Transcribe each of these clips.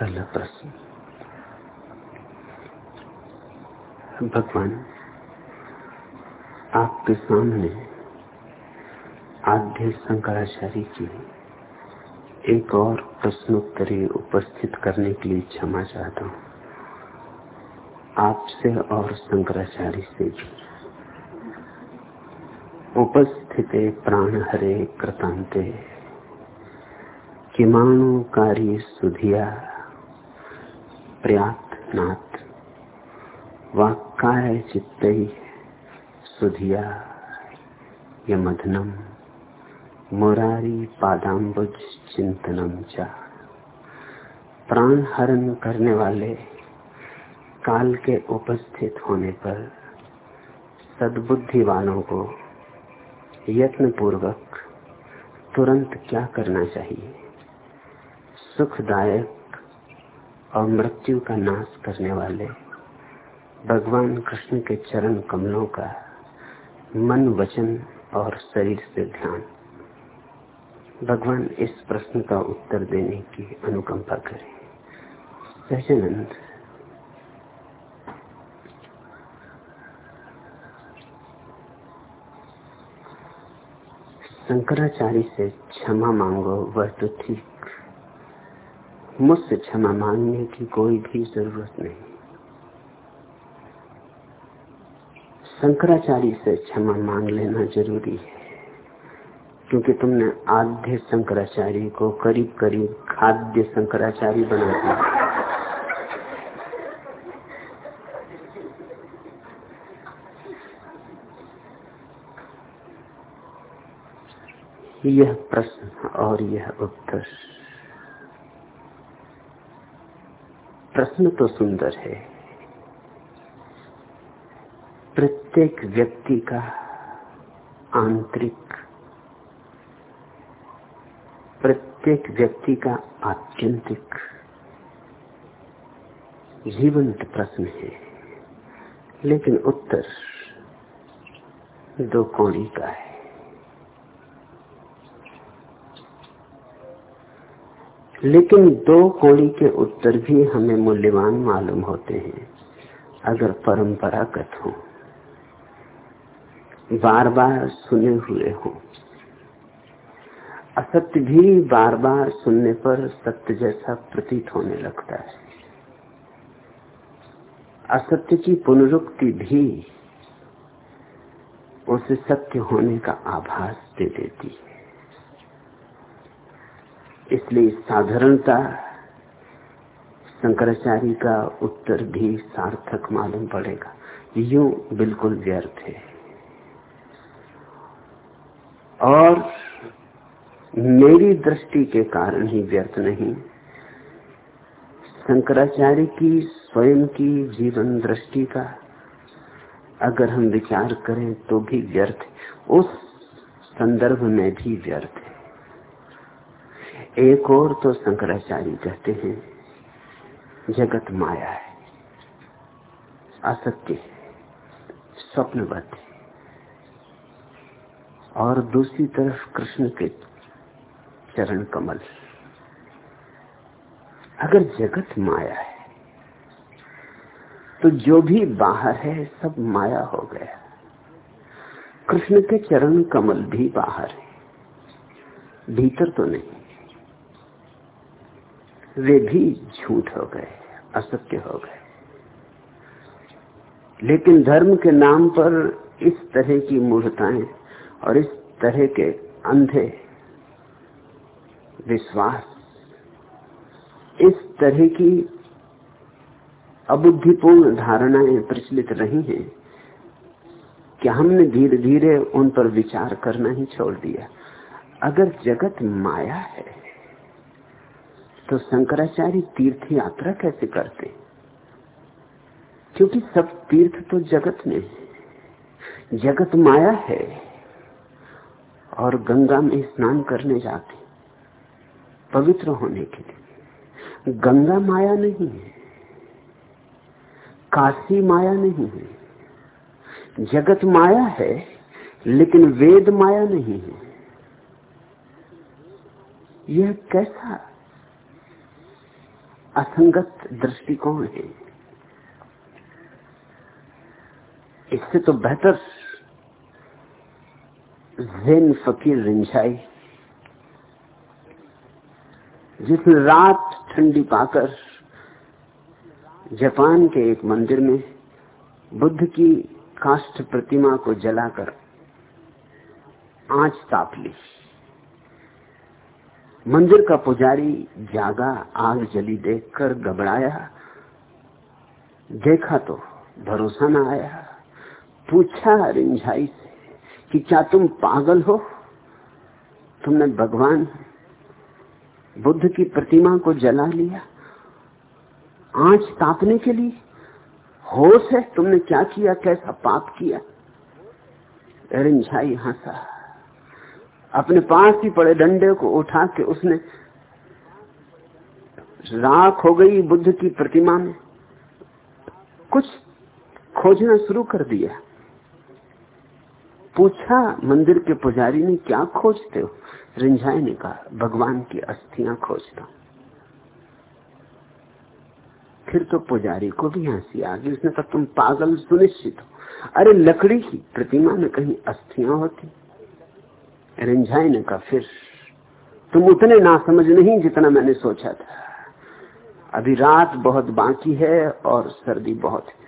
पहला प्रश्न भगवान, आपके सामने आद्य शंकराचार्य की एक और प्रश्नोत्तरी उपस्थित करने के लिए क्षमा चाहता हूँ। आपसे और शंकराचार्य से भी। उपस्थित प्राण हरे कृतांते किमाणु कार्य सुधिया। प्रयात नाथ वाक्य चित्त ही सुधिया यमधनम, मुरारी पादाम्बुज चिंतनम चा। प्राण हरण करने वाले काल के उपस्थित होने पर सद्बुद्धि वालों को यत्न पूर्वक तुरंत क्या करना चाहिए? सुखदायक और मृत्यु का नाश करने वाले भगवान कृष्ण के चरण कमलों का मन वचन और शरीर से ध्यान। भगवान इस प्रश्न का उत्तर देने की अनुकंपा करें। सहजानंद शंकराचार्य से क्षमा मांगो, वह तो ठीक मुझसे क्षमा मांगने की कोई भी ज़रूरत नहीं। शंकराचार्य से क्षमा मांग लेना ज़रूरी है, क्योंकि तुमने आद्य शंकराचार्य को करीब करीब खाद्य शंकराचार्य बना दिया। यह प्रश्न और यह उत्तर। प्रश्न तो सुंदर है। प्रत्येक व्यक्ति का आंतरिक, प्रत्येक व्यक्ति का आत्यंतिक जीवंत प्रश्न है। लेकिन उत्तर दो कौड़ी का है। लेकिन दो कोड़ी के उत्तर भी हमें मूल्यवान मालूम होते हैं, अगर परंपरागत हो। बार बार सुने हुए हो। असत्य भी बार बार सुनने पर सत्य जैसा प्रतीत होने लगता है। असत्य की पुनरुक्ति भी उसे सत्य होने का आभास दे देती है। इसलिए साधारणता शंकराचार्य का उत्तर भी सार्थक मालूम पड़ेगा। यू बिल्कुल व्यर्थ है। और मेरी दृष्टि के कारण ही व्यर्थ नहीं। शंकराचार्य की स्वयं की जीवन दृष्टि का अगर हम विचार करें तो भी व्यर्थ उस संदर्भ में भी व्यर्थ है। एक और तो शंकराचार्य कहते हैं, जगत माया है, असत्य स्वप्नवत और दूसरी तरफ़ कृष्ण के चरण कमल। अगर जगत माया है तो जो भी बाहर है, सब माया हो गया। कृष्ण के चरण कमल भी बाहर है, भीतर तो नहीं। वे भी झूठ हो गए, असत्य हो गए। लेकिन धर्म के नाम पर इस तरह की मूर्ताएँ और इस तरह के अंधे, विश्वास, इस तरह की अबुद्धिपूर्ण धारणाएँ प्रचलित रही हैं कि हमने धीरे धीरे उन पर विचार करना ही छोड़ दिया। अगर जगत माया है तो शंकराचार्य तीर्थ यात्रा कैसे करते? क्योंकि सब तीर्थ तो जगत में है। जगत माया है और गंगा में स्नान करने जाते पवित्र होने के लिए। गंगा माया नहीं है, काशी माया नहीं है। जगत माया है, लेकिन वेद माया नहीं है। यह कैसा असंगत दृष्टिकोण है। इससे तो बेहतर जैन फकीर रिंझाई, जिसने रात ठंडी पाकर जापान के एक मंदिर में बुद्ध की काष्ठ प्रतिमा को जलाकर आँच ताप ली। मंदिर का पुजारी जागा आग जली देखकर घबराया। देखा तो भरोसा न आया। पूछा रिंझाई से, कि क्या तुम पागल हो? तुमने भगवान, बुद्ध की प्रतिमा को जला लिया। आँच तापने के लिए होश है? तुमने क्या किया? कैसा पाप किया? रिंझाई हंसा अपने पास ही पड़े डंडे को उठा के उसने राख हो गई बुद्ध की प्रतिमा में। कुछ खोजना शुरू कर दिया। पूछा, मंदिर के पुजारी ने, क्या खोजते हो? रिंझाई ने कहा, भगवान की अस्थियाँ खोजता फिर तो पुजारी को भी हँसी आ गई। उसने कहा, तुम पागल, सुनिश्चित हो। अरे, लकड़ी की प्रतिमा में कहीं अस्थियाँ होती? रिंझाई ने कहा, फिर तुम उतने ना समझ नहीं जितना मैंने सोचा था। अभी रात बहुत बाकी है और सर्दी बहुत है।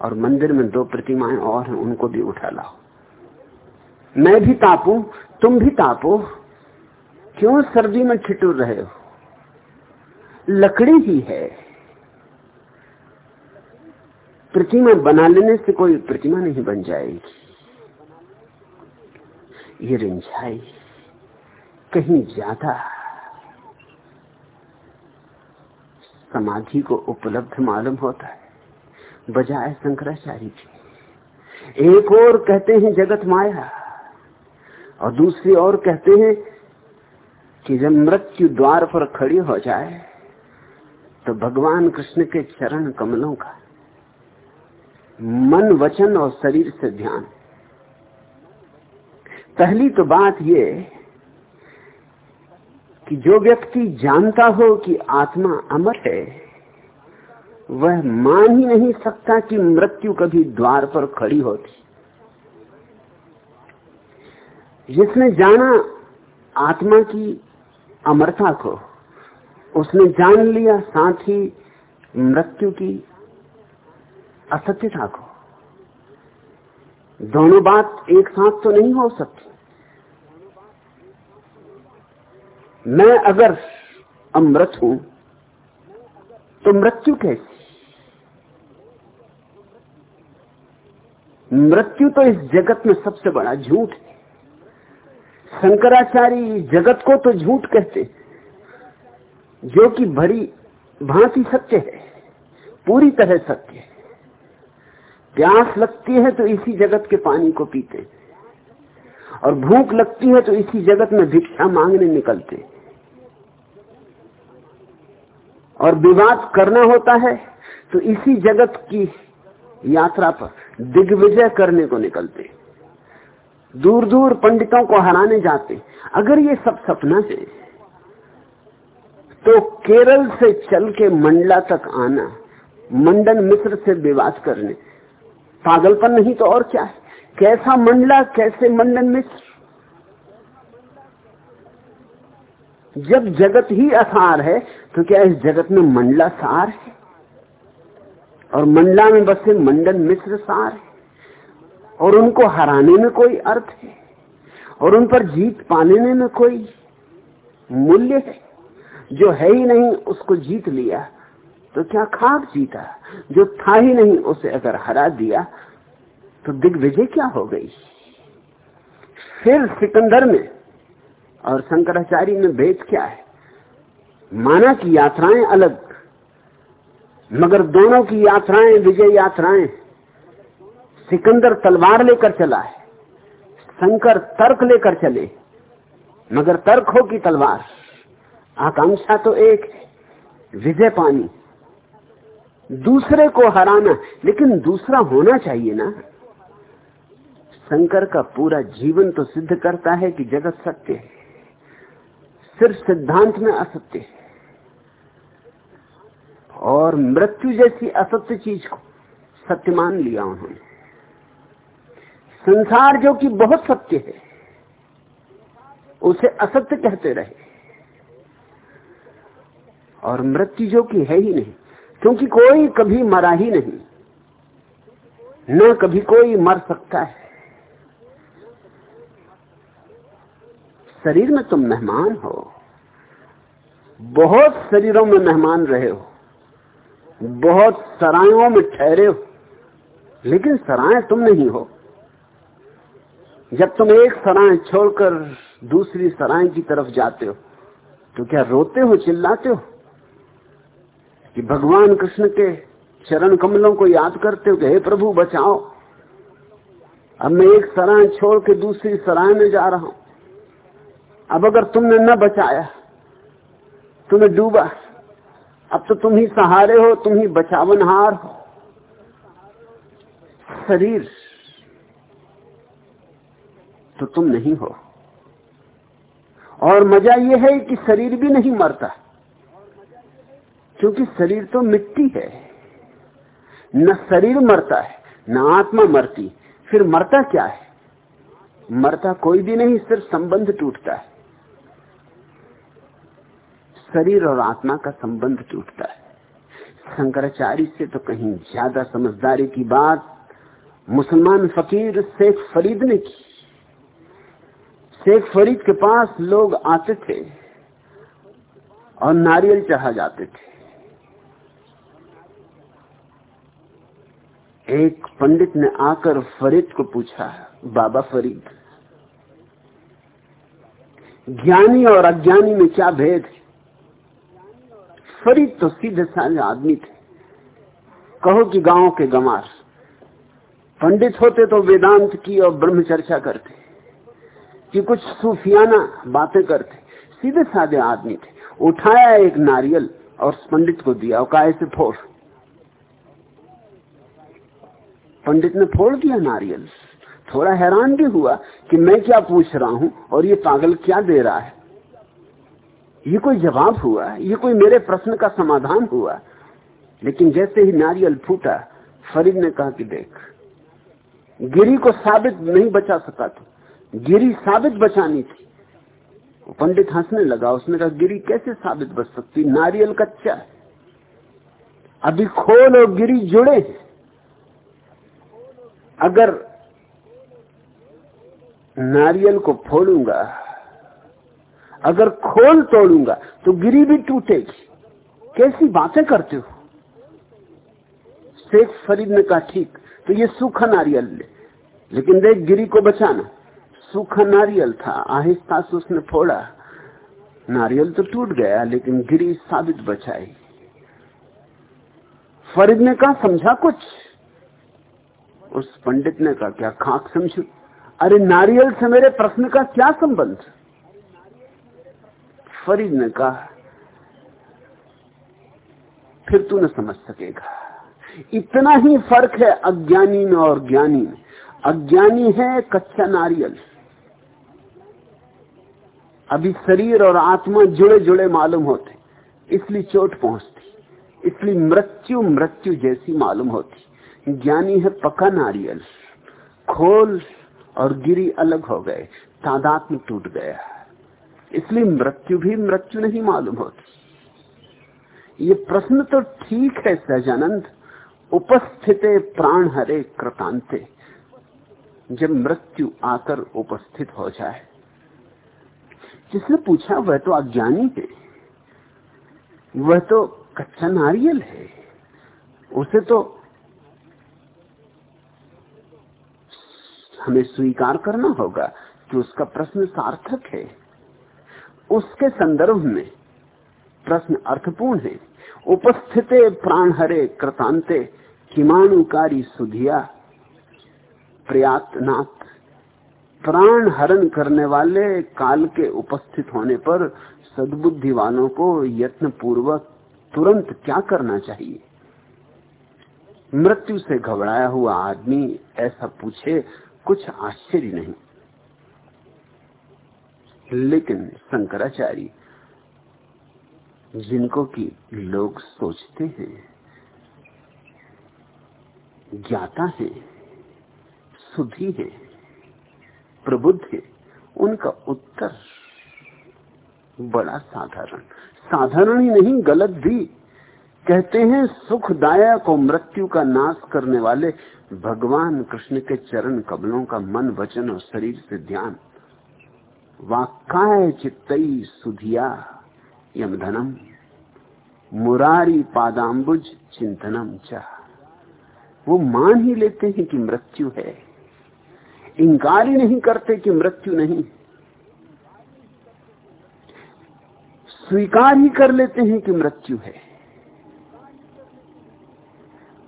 और मंदिर में दो प्रतिमाएँ और हैं, उनको भी उठा लाओ। मैं भी तापू, तुम भी तापो। क्यों सर्दी में ठिठुर रहे हो? लकड़ी ही है। प्रतिमा बना लेने से कोई प्रतिमा नहीं बन जाएगी। ये रिंझाई कहीं ज़्यादा समाधि को उपलब्ध मालूम होता है, बजाय शंकराचार्य की। एक और कहते हैं जगत माया, और दूसरी ओर कहते हैं कि जब मृत्यु द्वार पर खड़ी हो जाए तो भगवान कृष्ण के चरण कमलों का मन, वचन और शरीर से ध्यान पहली तो बात यह कि जो व्यक्ति जानता हो कि आत्मा अमर है, वह मान ही नहीं सकता कि मृत्यु कभी द्वार पर खड़ी होती। जिसने जाना आत्मा की अमरता को, उसने जान लिया साथ ही मृत्यु की असत्यता को। दोनों बात एक साथ तो नहीं हो सकती। मैं अगर अमृत हूँ तो मृत्यु कैसी? मृत्यु तो इस जगत में सबसे बड़ा झूठ है। शंकराचार्य जगत को तो झूठ कहते जो कि भरी भांति सत्य है, पूरी तरह सत्य है। प्यास लगती है तो इसी जगत के पानी को पीते और भूख लगती है तो इसी जगत में भिक्षा मांगने निकलते और विवाद करना होता है तो इसी जगत की यात्रा पर दिग्विजय करने को निकलते दूर दूर पंडितों को हराने जाते अगर ये सब सपना है तो केरल से चल के मंडला तक आना, मंडन मिश्र से विवाद करने पागलपन नहीं तो और क्या है? कैसा मंडला, कैसे मंडन मिश्र? जब जगत ही असार है तो क्या इस जगत में मंडला सार है? और मंडला में बसे मंडन मिश्र सार है। और उनको हराने में कोई अर्थ है? और उन पर जीत पाने में कोई मूल्य है? जो है ही नहीं, उसको जीत लिया। तो क्या खाक जीता? जो था ही नहीं, उसे अगर हरा दिया तो दिग्विजय क्या हो गई? फिर सिकंदर में और शंकराचार्य में भेद क्या है? माना की यात्राएँ अलग, मगर दोनों की यात्राएँ, विजय यात्राएँ, सिकंदर तलवार लेकर चला है, शंकर तर्क लेकर चले, मगर तर्क हो की तलवार। आकांक्षा तो एक विजय पानी। दूसरे को हराना, लेकिन दूसरा होना चाहिए ना। शंकर का पूरा जीवन तो सिद्ध करता है कि जगत सत्य है। सिर्फ़ सिद्धांत में असत्य है। और मृत्यु जैसी असत्य चीज़ को सत्य मान लिया उन्होंने। संसार जो कि बहुत सत्य है, उसे असत्य कहते रहे। और मृत्यु जो कि है ही नहीं क्योंकि कोई कभी मरा ही नहीं। न कभी कोई मर सकता है। शरीर में तुम मेहमान हो। बहुत शरीरों में मेहमान रहे हो। बहुत सरायों में ठहरे हो। लेकिन सराय तुम नहीं हो। जब तुम एक सराय छोड़कर दूसरी सराय की तरफ़ जाते हो तो क्या रोते हो, चिल्लाते हो? कि भगवान कृष्ण के चरण कमलों को याद करते हो कि हे प्रभु, बचाओ। अब मैं एक सराय छोड़ के दूसरी सराय में जा रहा हूँ। अब अगर तुमने न बचाया, तुम्हें डूबा, अब तो तुम ही सहारे हो, तुम ही बचावनहार हो। शरीर तो तुम नहीं हो। और मज़ा यह है कि शरीर भी नहीं मरता। क्योंकि शरीर तो मिट्टी है। न शरीर मरता है, न आत्मा मरती। फिर मरता क्या है? मरता कोई भी नहीं, सिर्फ़ संबंध टूटता है। शरीर और आत्मा का संबंध टूटता है। शंकराचार्य से तो कहीं ज़्यादा समझदारी की बात मुसलमान फकीर शेख फरीद ने की। शेख फरीद के पास लोग आते थे और नारियल चढ़ा जाते थे। एक पंडित ने आकर फरीद को पूछा, बाबा फरीद, ज्ञानी और अज्ञानी में क्या भेद है? फरीद तो सीधे साधे आदमी थे। कहो कि गाँव के गमार पंडित होते तो वेदांत की और ब्रह्म चर्चा करते, कि कुछ सूफियाना बातें करते। सीधे साधे आदमी थे। उठाया एक नारियल और पंडित को दिया, और कहा ऐसे फोड़? पंडित ने फोड़ दिया नारियल थोड़ा हैरान भी हुआ कि मैं क्या पूछ रहा हूँ और ये पागल क्या दे रहा है। ये कोई जवाब हुआ, ये कोई मेरे प्रश्न का समाधान हुआ। लेकिन जैसे ही नारियल फूटा, फरीद ने कहा कि देख, गिरी को साबित नहीं बचा सका तो। गिरी साबित बचानी थी। पंडित हंसने लगा, उसने कहा, गिरी कैसे साबित बच सकती? नारियल कच्चा अभी खोल और गिरी जुड़े हैं। अगर नारियल को फोड़ूँगा, अगर खोल तोड़ूँगा तो गिरी भी टूटेगी। कैसी बातें करते हो? शेख फरीद ने कहा, ठीक तो ये सूखा नारियल ले। लेकिन देख, गिरी को बचाना। सूखा नारियल था, आहिस्ता से उसने फोड़ा। नारियल तो टूट गया, लेकिन गिरी साबित बचाई। फरीद ने कहा, समझा कुछ? उस पंडित ने कहा, क्या खाक समझू? अरे, नारियल से मेरे प्रश्न का क्या संबंध? फरीद ने कहा, फिर तू न समझ सकेगा। इतना ही फ़र्क है अज्ञानी में और ज्ञानी में। अज्ञानी है कच्चा नारियल। अभी शरीर और आत्मा जुड़े जुड़े मालूम होते, इसलिए चोट पहुँचती, इसलिए मृत्यु मृत्यु जैसी मालूम होती। ज्ञानी है पका नारियल। खोल और गिरी अलग हो गए। तादात में टूट गया। इसलिए मृत्यु भी मृत्यु नहीं मालूम होती। ये प्रश्न तो ठीक है सहजानंद उपस्थित प्राण हरे कृतांते। जब मृत्यु आकर उपस्थित हो जाए। जिसने पूछा, वह तो अज्ञानी है। वह तो कच्चा नारियल है। उसे तो हमें स्वीकार करना होगा कि उसका प्रश्न सार्थक है। उसके संदर्भ में प्रश्न अर्थपूर्ण है। उपस्थित प्राण हरे कृतांते किमाणुकारी सुधिया प्रयातनाथ। प्राण हरण करने वाले काल के उपस्थित होने पर सदबुद्धि वालों को यत्न पूर्वक तुरंत क्या करना चाहिए? मृत्यु से घबराया हुआ आदमी ऐसा पूछे कुछ आश्चर्य नहीं। लेकिन शंकराचार्य, जिनको की लोग सोचते हैं, ज्ञाता है, सुधी है, प्रबुद्ध है, उनका उत्तर बड़ा साधारण। साधारण ही नहीं, गलत भी। कहते हैं सुखदायक और मृत्यु का नाश करने वाले भगवान कृष्ण के चरण कबलों का मन, वचन और शरीर से ध्यान। वाक्य चित्तई सुधिया यमधनम मुरारी पादाम्बुज चिंतनम चाह वो मान ही लेते हैं कि मृत्यु है। इंकार ही नहीं करते कि मृत्यु नहीं स्वीकार ही कर लेते हैं कि मृत्यु है।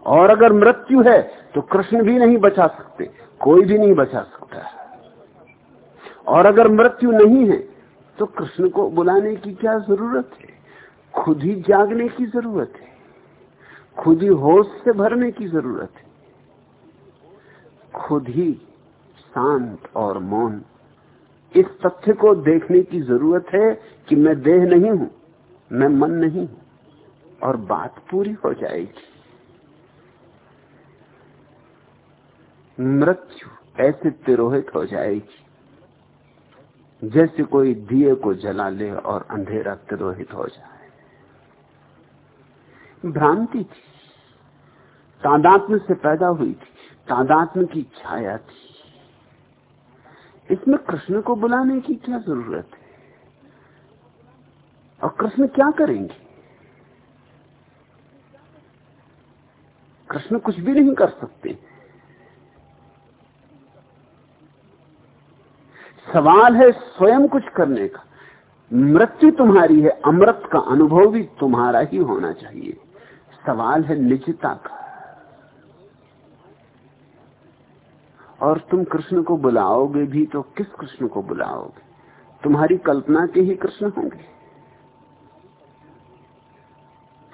और अगर मृत्यु है तो कृष्ण भी नहीं बचा सकते, कोई भी नहीं बचा सकता। और अगर मृत्यु नहीं है तो कृष्ण को बुलाने की क्या ज़रूरत है? खुद ही जागने की ज़रूरत है। खुद ही होश से भरने की ज़रूरत है। खुद ही शांत और मौन। इस तथ्य को देखने की ज़रूरत है कि मैं देह नहीं हूँ, मैं मन नहीं हूँ, और बात पूरी हो जाएगी। मृत्यु ऐसे तिरोहित हो जाएगी, जैसे कोई दिए को जला ले और अंधेरा तिरोहित हो जाए। भ्रांति थी। तादात्म से पैदा हुई थी। तादात्म की छाया थी। इसमें कृष्ण को बुलाने की क्या ज़रूरत है? और कृष्ण क्या करेंगे? कृष्ण कुछ भी नहीं कर सकते। सवाल है स्वयं कुछ करने का। मृत्यु तुम्हारी है, अमृत का अनुभव भी तुम्हारा ही होना चाहिए। सवाल है निजता का। और तुम कृष्ण को बुलाओगे भी तो किस कृष्ण को बुलाओगे? तुम्हारी कल्पना के ही कृष्ण होंगे।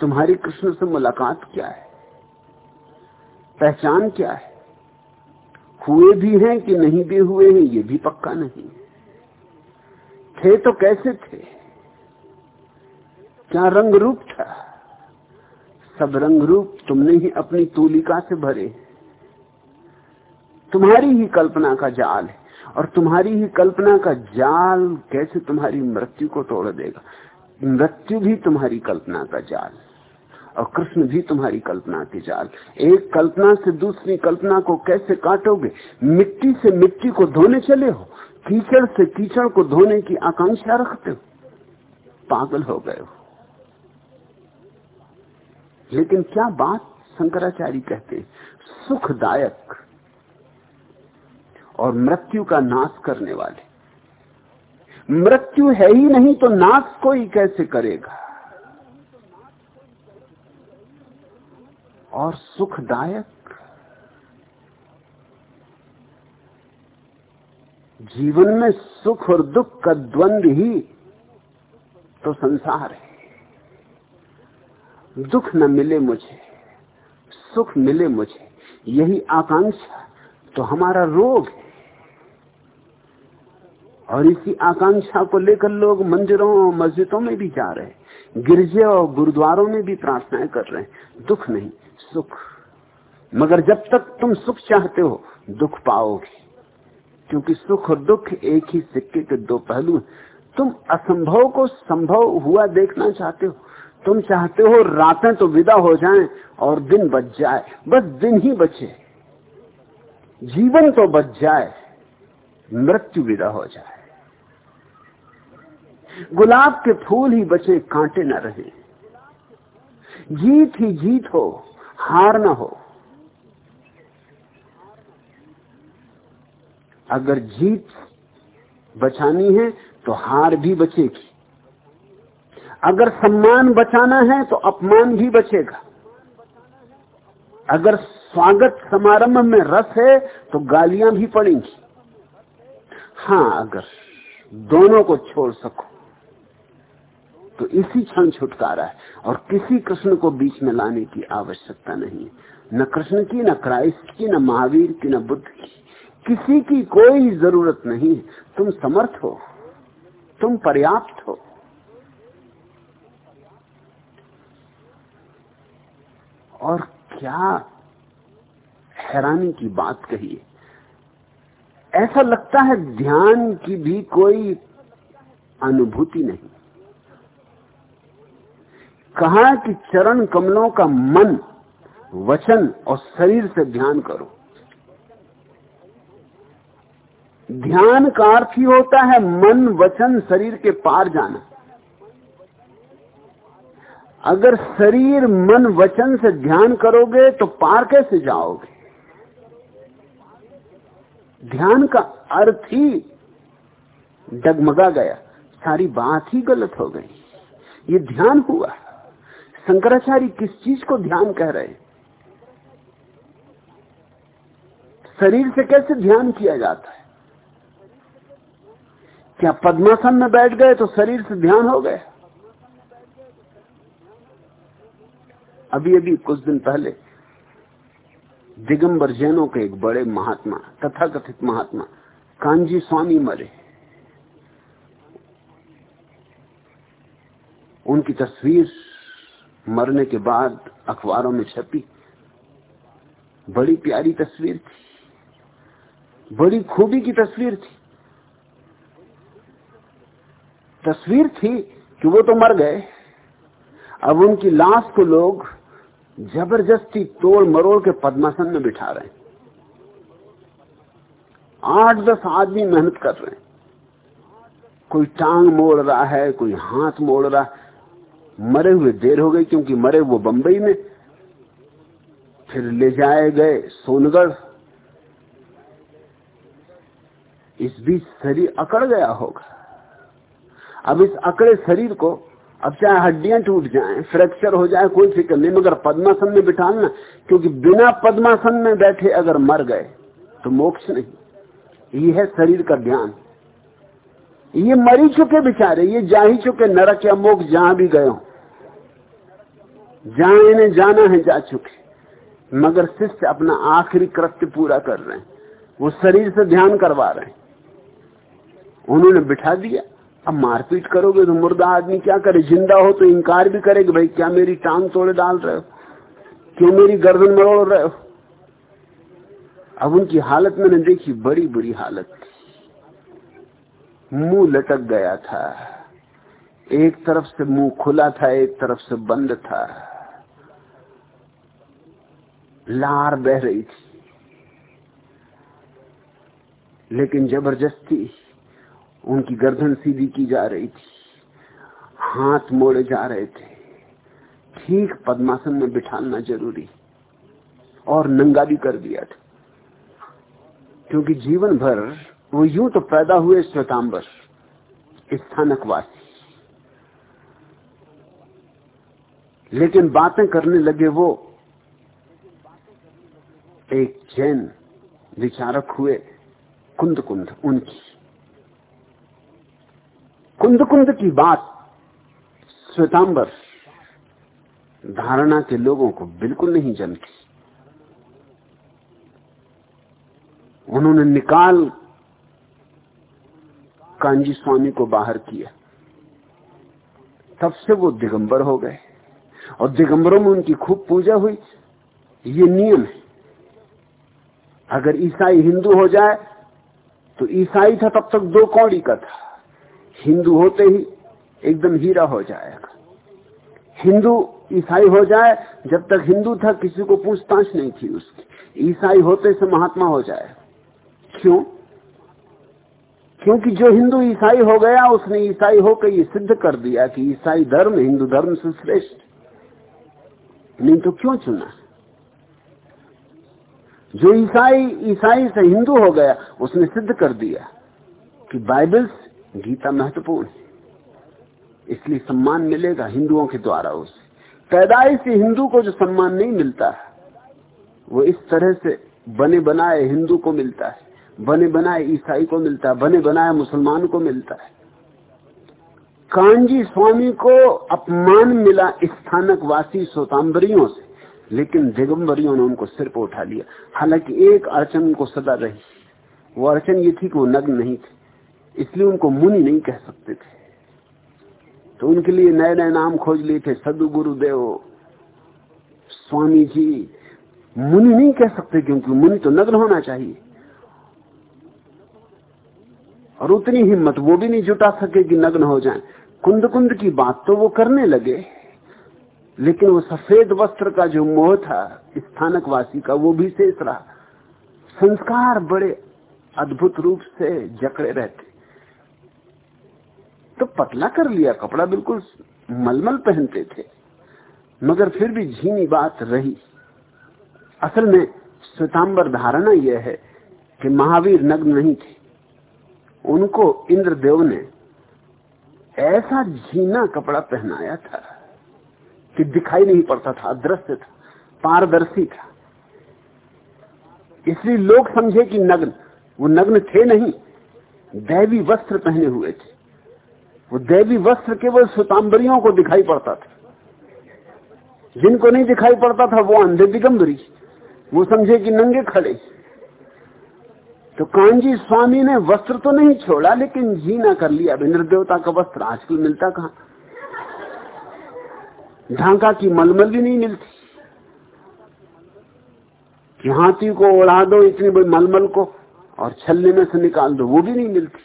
तुम्हारी कृष्ण से मुलाकात क्या है? पहचान क्या है? हुए भी हैं कि नहीं भी हुए हैं, ये भी पक्का नहीं थे तो कैसे थे? क्या रंग रूप था? सब रंग रूप तुमने ही अपनी तूलिका से भरे तुम्हारी ही कल्पना का जाल है। और तुम्हारी ही कल्पना का जाल कैसे तुम्हारी मृत्यु को तोड़ देगा? मृत्यु भी तुम्हारी कल्पना का जाल और कृष्ण भी तुम्हारी कल्पना के जाल। एक कल्पना से दूसरी कल्पना को कैसे काटोगे? मिट्टी से मिट्टी को धोने चले हो? कीचड़ से कीचड़ को धोने की आकांक्षा रखते हो? पागल हो गए हो। लेकिन क्या बात शंकराचार्य कहते सुखदायक और मृत्यु का नाश करने वाले। मृत्यु है ही नहीं तो नाश कोई कैसे करेगा? और सुखदायक जीवन में सुख और दुख का द्वंद ही तो संसार है। दुख न मिले मुझे, सुख मिले मुझे, यही आकांक्षा तो हमारा रोग है। और इसी आकांक्षा को लेकर लोग मंदिरों और मस्जिदों में भी जा रहे हैं, गिरजे और गुरुद्वारों में भी प्रार्थनाएँ कर रहे हैं। दुख नहीं सुख। मगर जब तक तुम सुख चाहते हो, दुख पाओगे। क्योंकि सुख और दुख एक ही सिक्के के दो पहलू तुम असंभव को संभव हुआ देखना चाहते हो। तुम चाहते हो रातें तो विदा हो जाएँ और दिन बच जाए। बस दिन ही बचे। जीवन तो बच जाए, मृत्यु विदा हो जाए। गुलाब के फूल ही बचे, कांटे न रहे। जीत ही जीत हो हार ना हो। अगर जीत बचानी है तो हार भी बचेगी। अगर सम्मान बचाना है तो अपमान भी बचेगा। अगर स्वागत समारंभ में रस है तो गालियाँ भी पड़ेंगी। हाँ अगर दोनों को छोड़ सको। तो इसी क्षण छुटकारा है और किसी कृष्ण को बीच में लाने की आवश्यकता नहीं न कृष्ण की, न क्राइस्ट की, न महावीर की, न बुद्ध की। किसी की कोई ज़रूरत नहीं तुम समर्थ हो। तुम पर्याप्त हो। और क्या हैरानी की बात कही है? ऐसा लगता है ध्यान की भी कोई अनुभूति नहीं। कहा कि चरण कमलों का मन, वचन और शरीर से ध्यान करो। ध्यान का अर्थ ही होता है मन, वचन, शरीर के पार जाना। अगर शरीर, मन, वचन से ध्यान करोगे तो पार कैसे जाओगे? ध्यान का अर्थ ही डगमगा गया। सारी बात ही गलत हो गई। ये ध्यान हुआ शंकराचार्य किस चीज़ को ध्यान कह रहे हैं? शरीर से कैसे ध्यान किया जाता है? क्या पद्मासन में बैठ गए तो शरीर से ध्यान हो गए अभी अभी कुछ दिन पहले दिगंबर जैनों के एक बड़े महात्मा, तथाकथित महात्मा, कांजी स्वामी मरे। उनकी तस्वीर मरने के बाद अखबारों में छपी। बड़ी प्यारी तस्वीर थी। बड़ी खूबी की तस्वीर थी। तस्वीर थी कि वो तो मर गए। अब उनकी लाश को लोग ज़बरदस्ती तोड़ मरोड़ के पद्मासन में बिठा रहे हैं। आठ दस आदमी मेहनत कर रहे हैं। कोई टांग मोड़ रहा है, कोई हाथ मोड़ रहा मरे हुए देर हो गई क्योंकि मरे वो बंबई में। फिर ले जाए गए सोनगढ़। इस बीच शरीर अकड़ गया होगा। अब इस अकड़े शरीर को अब चाहे हड्डियाँ टूट जाएँ, फ्रैक्चर हो जाए कोई फ़िक्र नहीं मगर पद्मासन में बिठाना क्योंकि बिना पद्मासन में बैठे अगर मर गए तो मोक्ष नहीं। ये है शरीर का ज्ञान। ये मरी चुके बेचारे ये जा ही चुके नरक या मोक्ष जहाँ भी गए हो। जहाँ इन्हें जाना है, जा चुके मगर शिष्य अपना आखिरी कृत्य पूरा कर रहे हैं। वो शरीर से ध्यान करवा रहे हैं। उन्होंने बिठा दिया। अब मारपीट करोगे तो मुर्दा आदमी क्या करे? ज़िंदा हो तो इनकार भी करेगा भाई क्या मेरी टांग तोड़े डाल रहे हो? क्यों मेरी गर्दन मरोड़ रहे हो? अब उनकी हालत मैंने देखी, बड़ी बुरी हालत मुँह लटक गया था। एक तरफ़ से मुँह खुला था, एक तरफ़ से बंद था। लार बह रही थी। लेकिन ज़बरदस्ती उनकी गर्दन सीधी की जा रही थी। हाथ मोड़े जा रहे थे। ठीक पद्मासन में बिठाना ज़रूरी और नंगा भी कर दिया था। क्योंकि जीवन भर वो यूँ तो पैदा हुए श्वेतांबर स्थानकवासी। लेकिन बातें करने लगे वो एक जैन विचारक हुए कुंद कुंद उनकी। कुंद कुंद की बात श्वेतांबर धारणा के लोगों को बिल्कुल नहीं जमती उन्होंने निकाल कांजी स्वामी को बाहर किया। तब से वो दिगंबर हो गए। और दिगंबरों में उनकी खूब पूजा हुई। ये नियम है। अगर ईसाई हिंदू हो जाए तो ईसाई था तब तक दो कौड़ी का था। हिंदू होते ही एकदम हीरा हो जाएगा। हिंदू ईसाई हो जाए, जब तक हिंदू था, किसी को पूछताछ नहीं थी उसकी। ईसाई होते से महात्मा हो जाए। क्यों? क्योंकि जो हिंदू ईसाई हो गया, उसने ईसाई होकर ये सिद्ध कर दिया कि ईसाई धर्म, हिंदू धर्म से श्रेष्ठ। नहीं तो क्यों चुना? जो ईसाई ईसाई से हिंदू हो गया, उसने सिद्ध कर दिया कि बाइबल्स गीता महत्वपूर्ण है। इसलिए सम्मान मिलेगा हिंदुओं के द्वारा उसे। पैदाइश से हिंदू को जो सम्मान नहीं मिलता वो इस तरह से बने बनाए हिंदू को मिलता है बने बनाए ईसाई को मिलता है बने बनाए मुसलमान को मिलता है। कांजी स्वामी को अपमान मिला स्थानक वासी सोतांबरियों से। लेकिन दिगंबरियों ने उनको सिर पर उठा लिया। हालाँकि एक अड़चन को सदा रही। वो अड़चन ये थी कि वो नग्न नहीं थे, इसलिए उनको मुनि नहीं कह सकते थे। तो उनके लिए नए नए नाम खोज लिए थे सदु गुरुदेव स्वामी जी मुनि नहीं कह सकते क्योंकि मुनि तो नग्न होना चाहिए। और उतनी हिम्मत वो भी नहीं जुटा सके कि नग्न हो जाए। कुंद कुंद की बात तो वो करने लगे। लेकिन वो सफ़ेद वस्त्र का जो मोह था स्थानक वासी का, वो भी शेष रहा। संस्कार बड़े अद्भुत रूप से जकड़े रहते। तो पतला कर लिया, कपड़ा बिल्कुल मलमल पहनते थे, मगर फिर भी झीनी बात रही। असल में श्वेतांबर धारणा यह है कि महावीर नग्न नहीं थे। उनको इंद्रदेव ने ऐसा झीना कपड़ा पहनाया था कि दिखाई नहीं पड़ता था, अदृश्य था, पारदर्शी था। इसलिए लोग समझे कि नग्न, वो नग्न थे नहीं, दैवी वस्त्र पहने हुए थे। वो दैवी वस्त्र केवल सुतांबरियों को दिखाई पड़ता था। जिनको नहीं दिखाई पड़ता था, वो अंधे दिगंबरी, वो समझे कि नंगे खड़े। तो कांजी स्वामी ने वस्त्र तो नहीं छोड़ा, लेकिन जीना कर लिया। इंद्र देवता का वस्त्र आजकल मिलता कहा? ढांका की मलमल भी नहीं मिलती। कि हाथी को उड़ा दो इतनी बड़ी मलमल को और छल्ले में से निकाल दो, वो भी नहीं मिलती।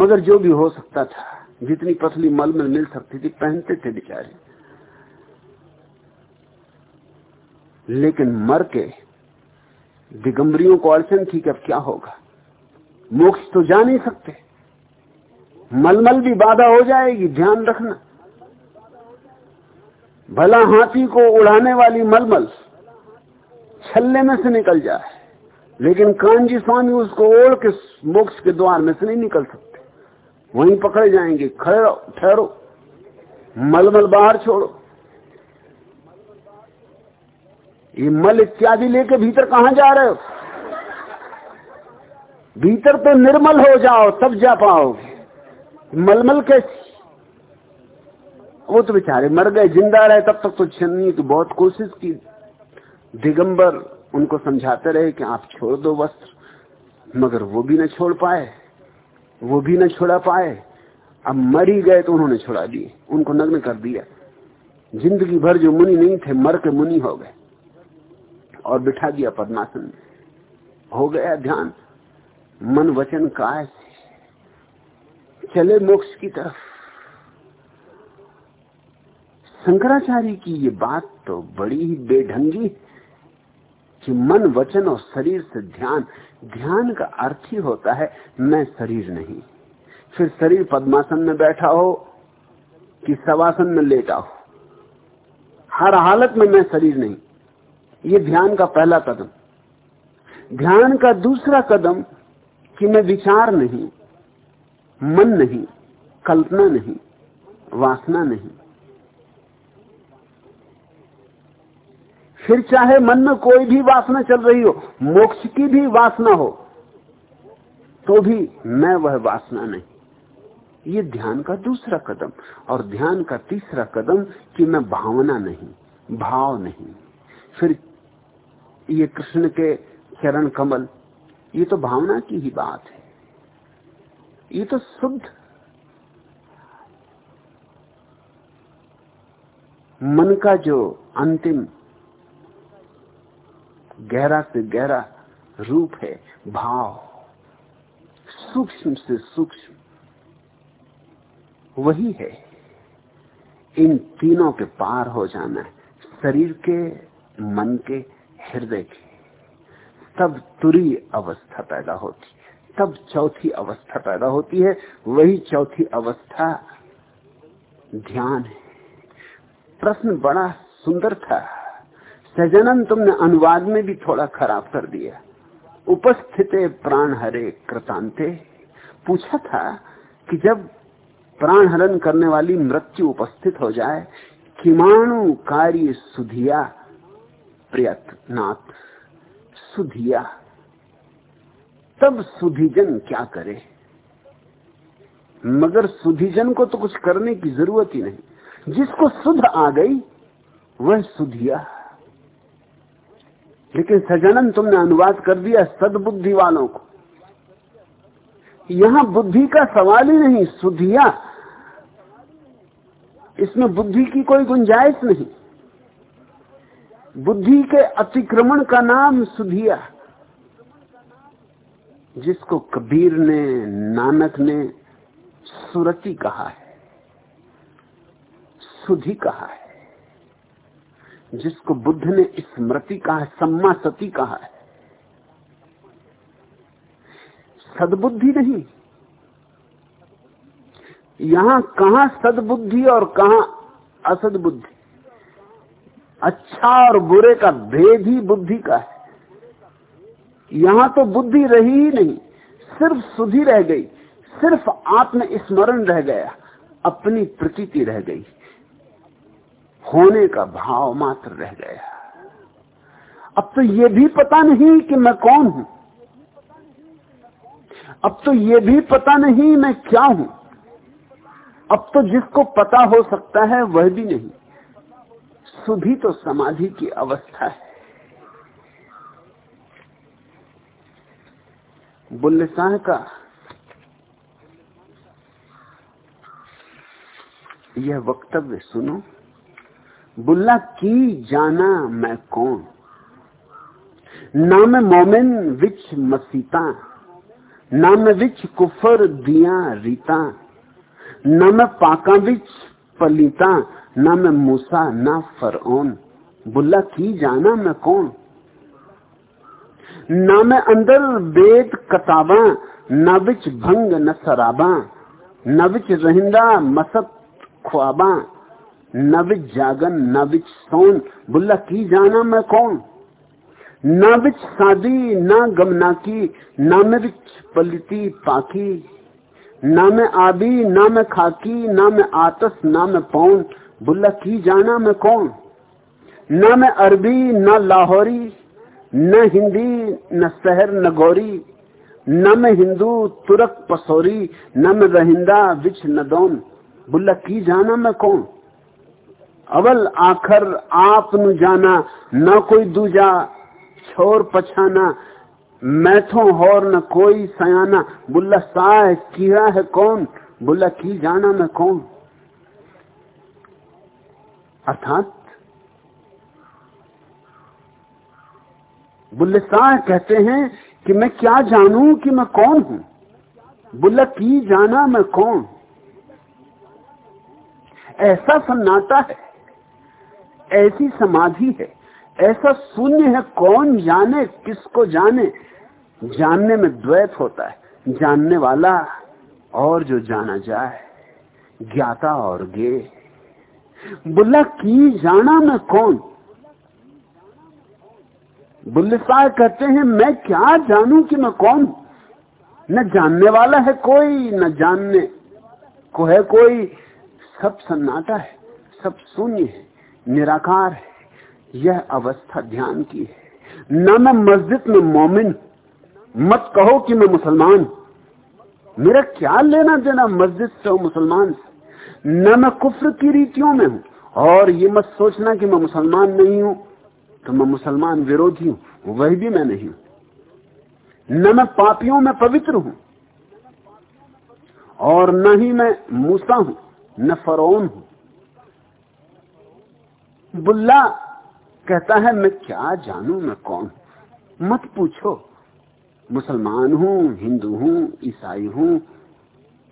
मगर जो भी हो सकता था, जितनी पतली मलमल मिल सकती थी, पहनते थे बेचारे। लेकिन मर के दिगंबरियों को अड़चन थी कि अब क्या होगा? मोक्ष तो जा नहीं सकते। मलमल भी बाधा हो जाएगी, ध्यान रखना। भला हाथी को उड़ाने वाली मलमल छल्ले में से निकल जाए, लेकिन कांजी स्वामी उसको ओढ़ के मोक्ष के द्वार में से नहीं निकल सकते। वहीं पकड़े जाएँगे, खड़े ठहरो, मलमल बाहर छोड़ो। ये मल इत्यादि लेके भीतर कहाँ जा रहे हो? भीतर तो निर्मल हो जाओ, तब जा पाओगे। मलमल कैसी? वो तो बेचारे मर गए, ज़िंदा रहे, तब तक तो छन्नी तो बहुत कोशिश की। दिगंबर उनको समझाते रहे कि आप छोड़ दो वस्त्र, मगर वो भी न छोड़ पाए, वो भी न छोड़ा पाए। अब मर ही गए तो उन्होंने छोड़ा दिए, उनको नग्न कर दिया। ज़िंदगी भर जो मुनि नहीं थे, मर के मुनि हो गए और बिठा दिया पद्मासन में। हो गया ध्यान, मन वचन काय चले मोक्ष की तरफ़। शंकराचार्य की ये बात तो बड़ी ही बेढंगी कि मन, वचन और शरीर से ध्यान ध्यान का अर्थ ही होता है, मैं शरीर नहीं। फिर शरीर पद्मासन में बैठा हो कि सवासन में लेटा हो। हर हालत में मैं शरीर नहीं। ये ध्यान का पहला कदम। ध्यान का दूसरा कदम कि मैं विचार नहीं, मन नहीं, कल्पना नहीं, वासना नहीं। फिर चाहे मन में कोई भी वासना चल रही हो, मोक्ष की भी वासना हो तो भी मैं वह वासना नहीं। ये ध्यान का दूसरा कदम और ध्यान का तीसरा कदम कि मैं भावना नहीं, भाव नहीं। फिर ये कृष्ण के चरण कमल, ये तो भावना की ही बात है। ये तो शुद्ध मन का जो अंतिम गहरा से गहरा रूप है, भाव। सूक्ष्म से सूक्ष्म। वही है। इन तीनों के पार हो जाना है। शरीर के, मन के, हृदय के। तब तुरी अवस्था पैदा होती है। तब चौथी अवस्था पैदा होती है। वही चौथी अवस्था ध्यान है। प्रश्न बड़ा सुंदर था। सजनन तुमने अनुवाद में भी थोड़ा खराब कर दिया। उपस्थित प्राण हरे कृतांते। पूछा था कि जब प्राण हरण करने वाली मृत्यु उपस्थित हो जाए किमाणु कार्य सुधिया प्रयत्नाथ सुधिया। तब सुधिजन क्या करे? मगर सुधिजन को तो कुछ करने की ज़रूरत ही नहीं। जिसको सुध आ गई, वह सुधिया लेकिन सजानन तुमने अनुवाद कर दिया सदबुद्धि वालों को। यहाँ बुद्धि का सवाल ही नहीं, सुधिया। इसमें बुद्धि की कोई गुंजाइश नहीं। बुद्धि के अतिक्रमण का नाम सुधिया। जिसको कबीर ने, नानक ने सुरति कहा है। सुधि कहा है। जिसको बुद्ध ने स्मृति कहा सम्मा सती कहा है। सदबुद्धि नहीं। यहाँ कहा सदबुद्धि और कहा असदबुद्धि? अच्छा और बुरे का भेद ही बुद्धि का है। यहाँ तो बुद्धि रही ही नहीं, सिर्फ़ सुधि रह गई, सिर्फ़ आत्मस्मरण रह गया, अपनी प्रतीति रह गई। होने का भाव मात्र रह गया। अब तो ये भी पता नहीं कि मैं कौन हूँ। अब तो ये भी पता नहीं मैं क्या हूँ। अब तो जिसको पता हो सकता है वह भी नहीं। सुधी तो समाधि की अवस्था है। बुल्ले शाह का यह वक्तव्य सुनो। बुल्ला की जाना मैं कौन? नाम मोमिन विच मसीता। नाम विच कुफर दिया रीता। नाम पाका विच पलीता। ना मैं मूसा, ना फरओन। बुल्ला की जाना मैं कौन? ना मैं अंदर वेद कताबा। न विच भंग, न सराबा। न विच रहिंदा मसत ख्वाबा। न विच जागन न विच सोन। बुल्ला, की जाना मैं कौन? न विच शादी न गमना की न मैं पलिती पाकी न मैं आबी, न मैं खाकी, न मैं आतस, ना मैं पौन। बुल्ला, की जाना मैं कौन? न मैं अरबी, न लाहौरी, न हिंदी, न शहर, न गौरी। न मैं हिंदू, तुरक, पसौरी। न मैं रहिंदा विच नदौन बुल्ला, की जाना मैं कौन? अवल आखर आप न जाना, न कोई दूजा छोर पछाना, मैथो होर न कोई सयाना। बुल्ला साह कीड़ा है कौन? बुल्ला की जाना मैं कौन? अर्थात, बुल्ले शाह कहते हैं कि मैं क्या जानू कि मैं कौन हूँ? बुल्ला की जाना मैं कौन? ऐसा सन्नाटा है। ऐसी समाधि है। ऐसा शून्य है, कौन जाने, किसको जाने? जानने में द्वैत होता है। जानने वाला और जो जाना जाए, ज्ञाता और गे बुल्ला, की जाना मैं कौन? बुल्ले कहते हैं, मैं क्या जानूं कि मैं कौन? न जानने वाला है कोई, न जानने को है कोई। सब सन्नाटा है, सब शून्य है। निराकार है। यह अवस्था ध्यान की है। न मैं मस्जिद में मोमिन। मत कहो कि मैं मुसलमान। मेरा क्या लेना देना मस्जिद से मुसलमान से। न मैं कुफ्र की रीतियों में हूँ। और ये मत सोचना कि मैं मुसलमान नहीं हूँ तो मैं मुसलमान विरोधी हूँ। वही भी मैं नहीं हूँ। न मैं पापियों में पवित्र हूँ। और न ही मैं मूसा हूँ, न फरौन हूँ। बुल्ला कहता है, मैं क्या जानू, मैं कौन मत पूछो। मुसलमान हूँ, हिंदू हूँ, ईसाई हूँ,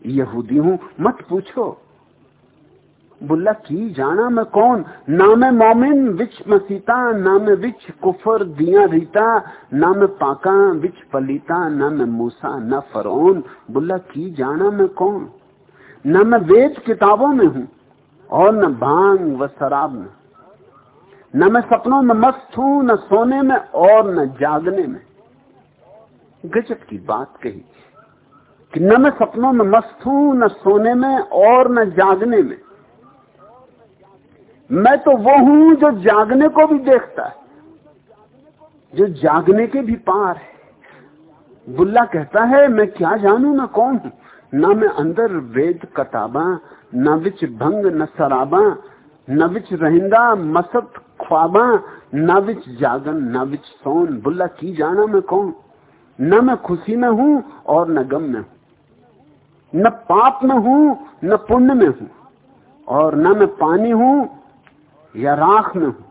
यहूदी हूँ, मत पूछो। बुल्ला, की जाना, मैं कौन? ना मैं मोमिन, विच मसीता ना मैं विच कुफर दिया रीता ना मैं पाका, विच पलीता ना मैं मूसा, न फरौन। बुल्ला, की जाना, मैं कौन? न मैं वेद किताबों में हूँ, और न भाँग व शराब में। न मैं सपनों में मस्त हूँ, न सोने में और न जागने में। गजब की बात कही। कि न मैं सपनों में मस्त हूँ, न सोने में और न जागने में। मैं तो वो हूँ जो जागने को भी देखता है, जो जागने के भी पार है। बुल्ला कहता है, मैं क्या जानू ना कौन हूँ? ना मैं अंदर वेद कताबा, न विच भंग, न सराबा, न विच रहिंदा मसत ख्वाबा, न विच जागन, न विच सोन, बुल्ला की जाना मैं कौन? न मैं खुशी में हूँ और न गम में हूँ। न पाप में हूँ, न पुण्य में हूँ। और न मैं पानी हूँ या राख में हूँ।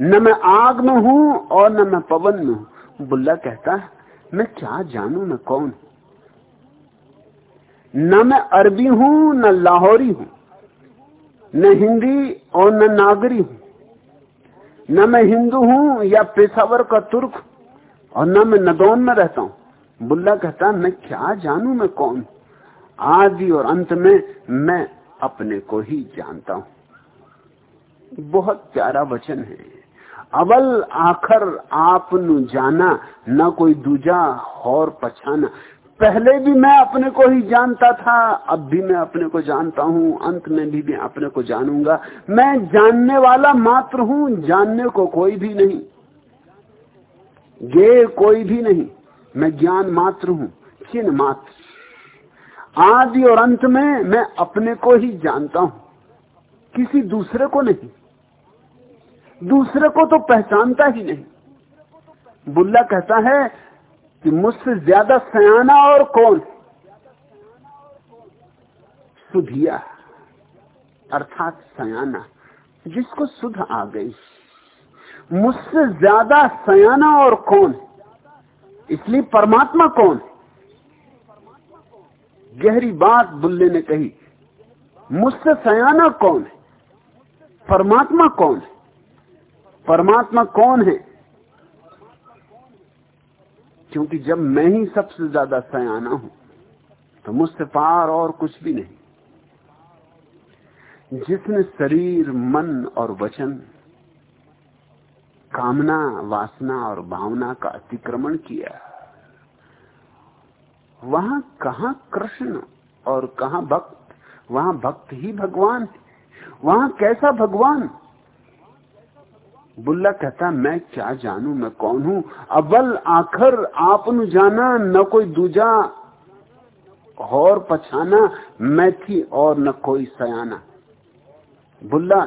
न मैं आग में हूँ और न मैं पवन में हूँ। बुल्ला कहता है, मैं क्या जानू, मैं कौन? न मैं अरबी हूँ, न लाहौरी हूँ। न हिंदी और न नागरी हूँ। न मैं हिंदू हूँ या पेशावर का तुर्क, और न मैं नदौन में रहता हूँ। बुल्ला कहता, मैं क्या जानू, मैं कौन? आदि और अंत में मैं अपने को ही जानता हूँ। बहुत प्यारा वचन है। अवल आखर आप जाना, न कोई दूजा और पछाना। पहले भी मैं अपने को ही जानता था, अब भी मैं अपने को जानता हूँ, अंत में भी मैं अपने को जानूँगा। मैं जानने वाला मात्र हूँ, जानने को कोई भी नहीं। गे कोई भी नहीं, मैं ज्ञान मात्र हूँ, चिन्ह मात्र। आदि और अंत में मैं अपने को ही जानता हूँ, किसी दूसरे को नहीं। दूसरे को तो पहचानता ही नहीं। बुल्ला कहता है कि मुझसे ज़्यादा सयाना और कौन? सुधिया। अर्थात सयाना। जिसको सुध आ गई। मुझसे ज़्यादा सयाना और कौन? इसलिए परमात्मा कौन? गहरी बात बुल्ले ने कही। मुझसे सयाना कौन? है परमात्मा कौन? है परमात्मा कौन है? क्योंकि जब मैं ही सबसे ज़्यादा सयाना हूँ तो मुझसे पार और कुछ भी नहीं। जिसने शरीर, मन और वचन, कामना, वासना और भावना का अतिक्रमण किया, वहाँ कहा कृष्ण और कहा भक्त, वहाँ भक्त ही भगवान वहाँ कैसा भगवान? बुल्ला कहता, मैं क्या जानू? मैं कौन हूँ? अव्वल आखिर आप जाना, न कोई दूजा और पछाना, मैं थी और न कोई सयाना। बुल्ला,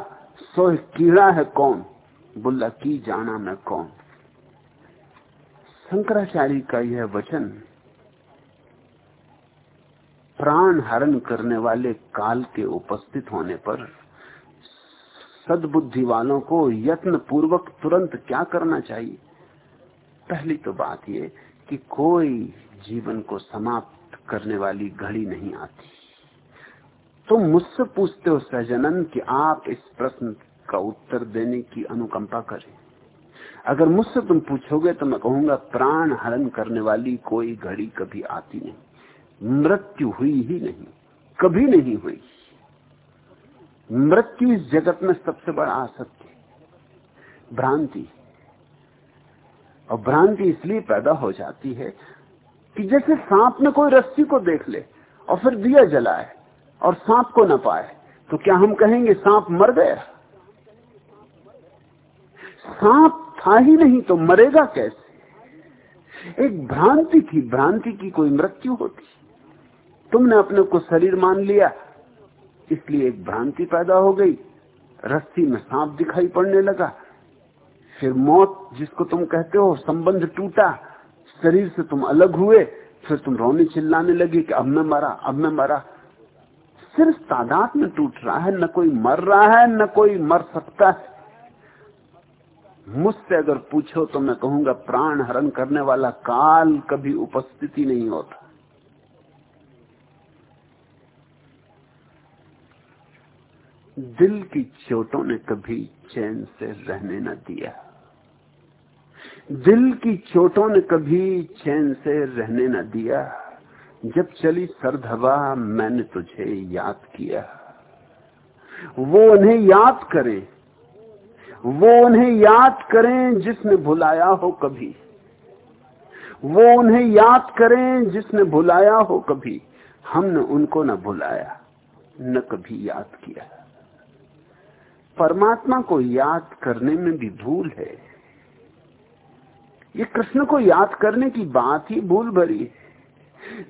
सो कीड़ा है कौन? बुल्ला, की जाना मैं कौन? शंकराचार्य का यह वचन, प्राण हरण करने वाले काल के उपस्थित होने पर सदबुद्धि वालों को यत्न पूर्वक तुरंत क्या करना चाहिए? पहली तो बात यह कि कोई जीवन को समाप्त करने वाली घड़ी नहीं आती। तुम मुझसे पूछते हो सहजनन कि आप इस प्रश्न का उत्तर देने की अनुकंपा करें। अगर मुझसे तुम पूछोगे तो मैं कहूँगा, प्राण हरण करने वाली कोई घड़ी कभी आती नहीं। मृत्यु हुई ही नहीं, कभी नहीं हुई। मृत्यु इस जगत में सबसे बड़ा असत्य भ्रांति। और भ्रांति इसलिए पैदा हो जाती है कि जैसे सांप ने कोई रस्सी को देख ले और फिर दिया जलाए और सांप को न पाए तो क्या हम कहेंगे सांप मर गया? सांप था ही नहीं तो मरेगा कैसे? एक भ्रांति थी, भ्रांति की कोई मृत्यु होती। तुमने अपने को शरीर मान लिया इसलिए एक भ्रांति पैदा हो गई। रस्सी में सांप दिखाई पड़ने लगा। फिर मौत, जिसको तुम कहते हो, संबंध टूटा। शरीर से तुम अलग हुए। फिर तुम रोने चिल्लाने लगे कि अब मैं मरा, अब मैं मरा। सिर्फ़ तादाद में टूट रहा है, न कोई मर रहा है, न कोई मर सकता है। मुझसे अगर पूछो तो मैं कहूँगा, प्राण हरण करने वाला काल कभी उपस्थिति नहीं होता। दिल की चोटों ने कभी चैन से रहने न दिया। दिल की चोटों ने कभी चैन से रहने न दिया। जब चली सर्द हवा, मैंने तुझे याद किया। वो उन्हें याद करें, वो उन्हें याद करें जिसने भुलाया हो कभी। वो उन्हें याद करें जिसने भुलाया हो कभी। हमने उनको न भुलाया, न कभी याद किया। परमात्मा को याद करने में भी भूल है। ये कृष्ण को याद करने की बात ही भूल भरी है।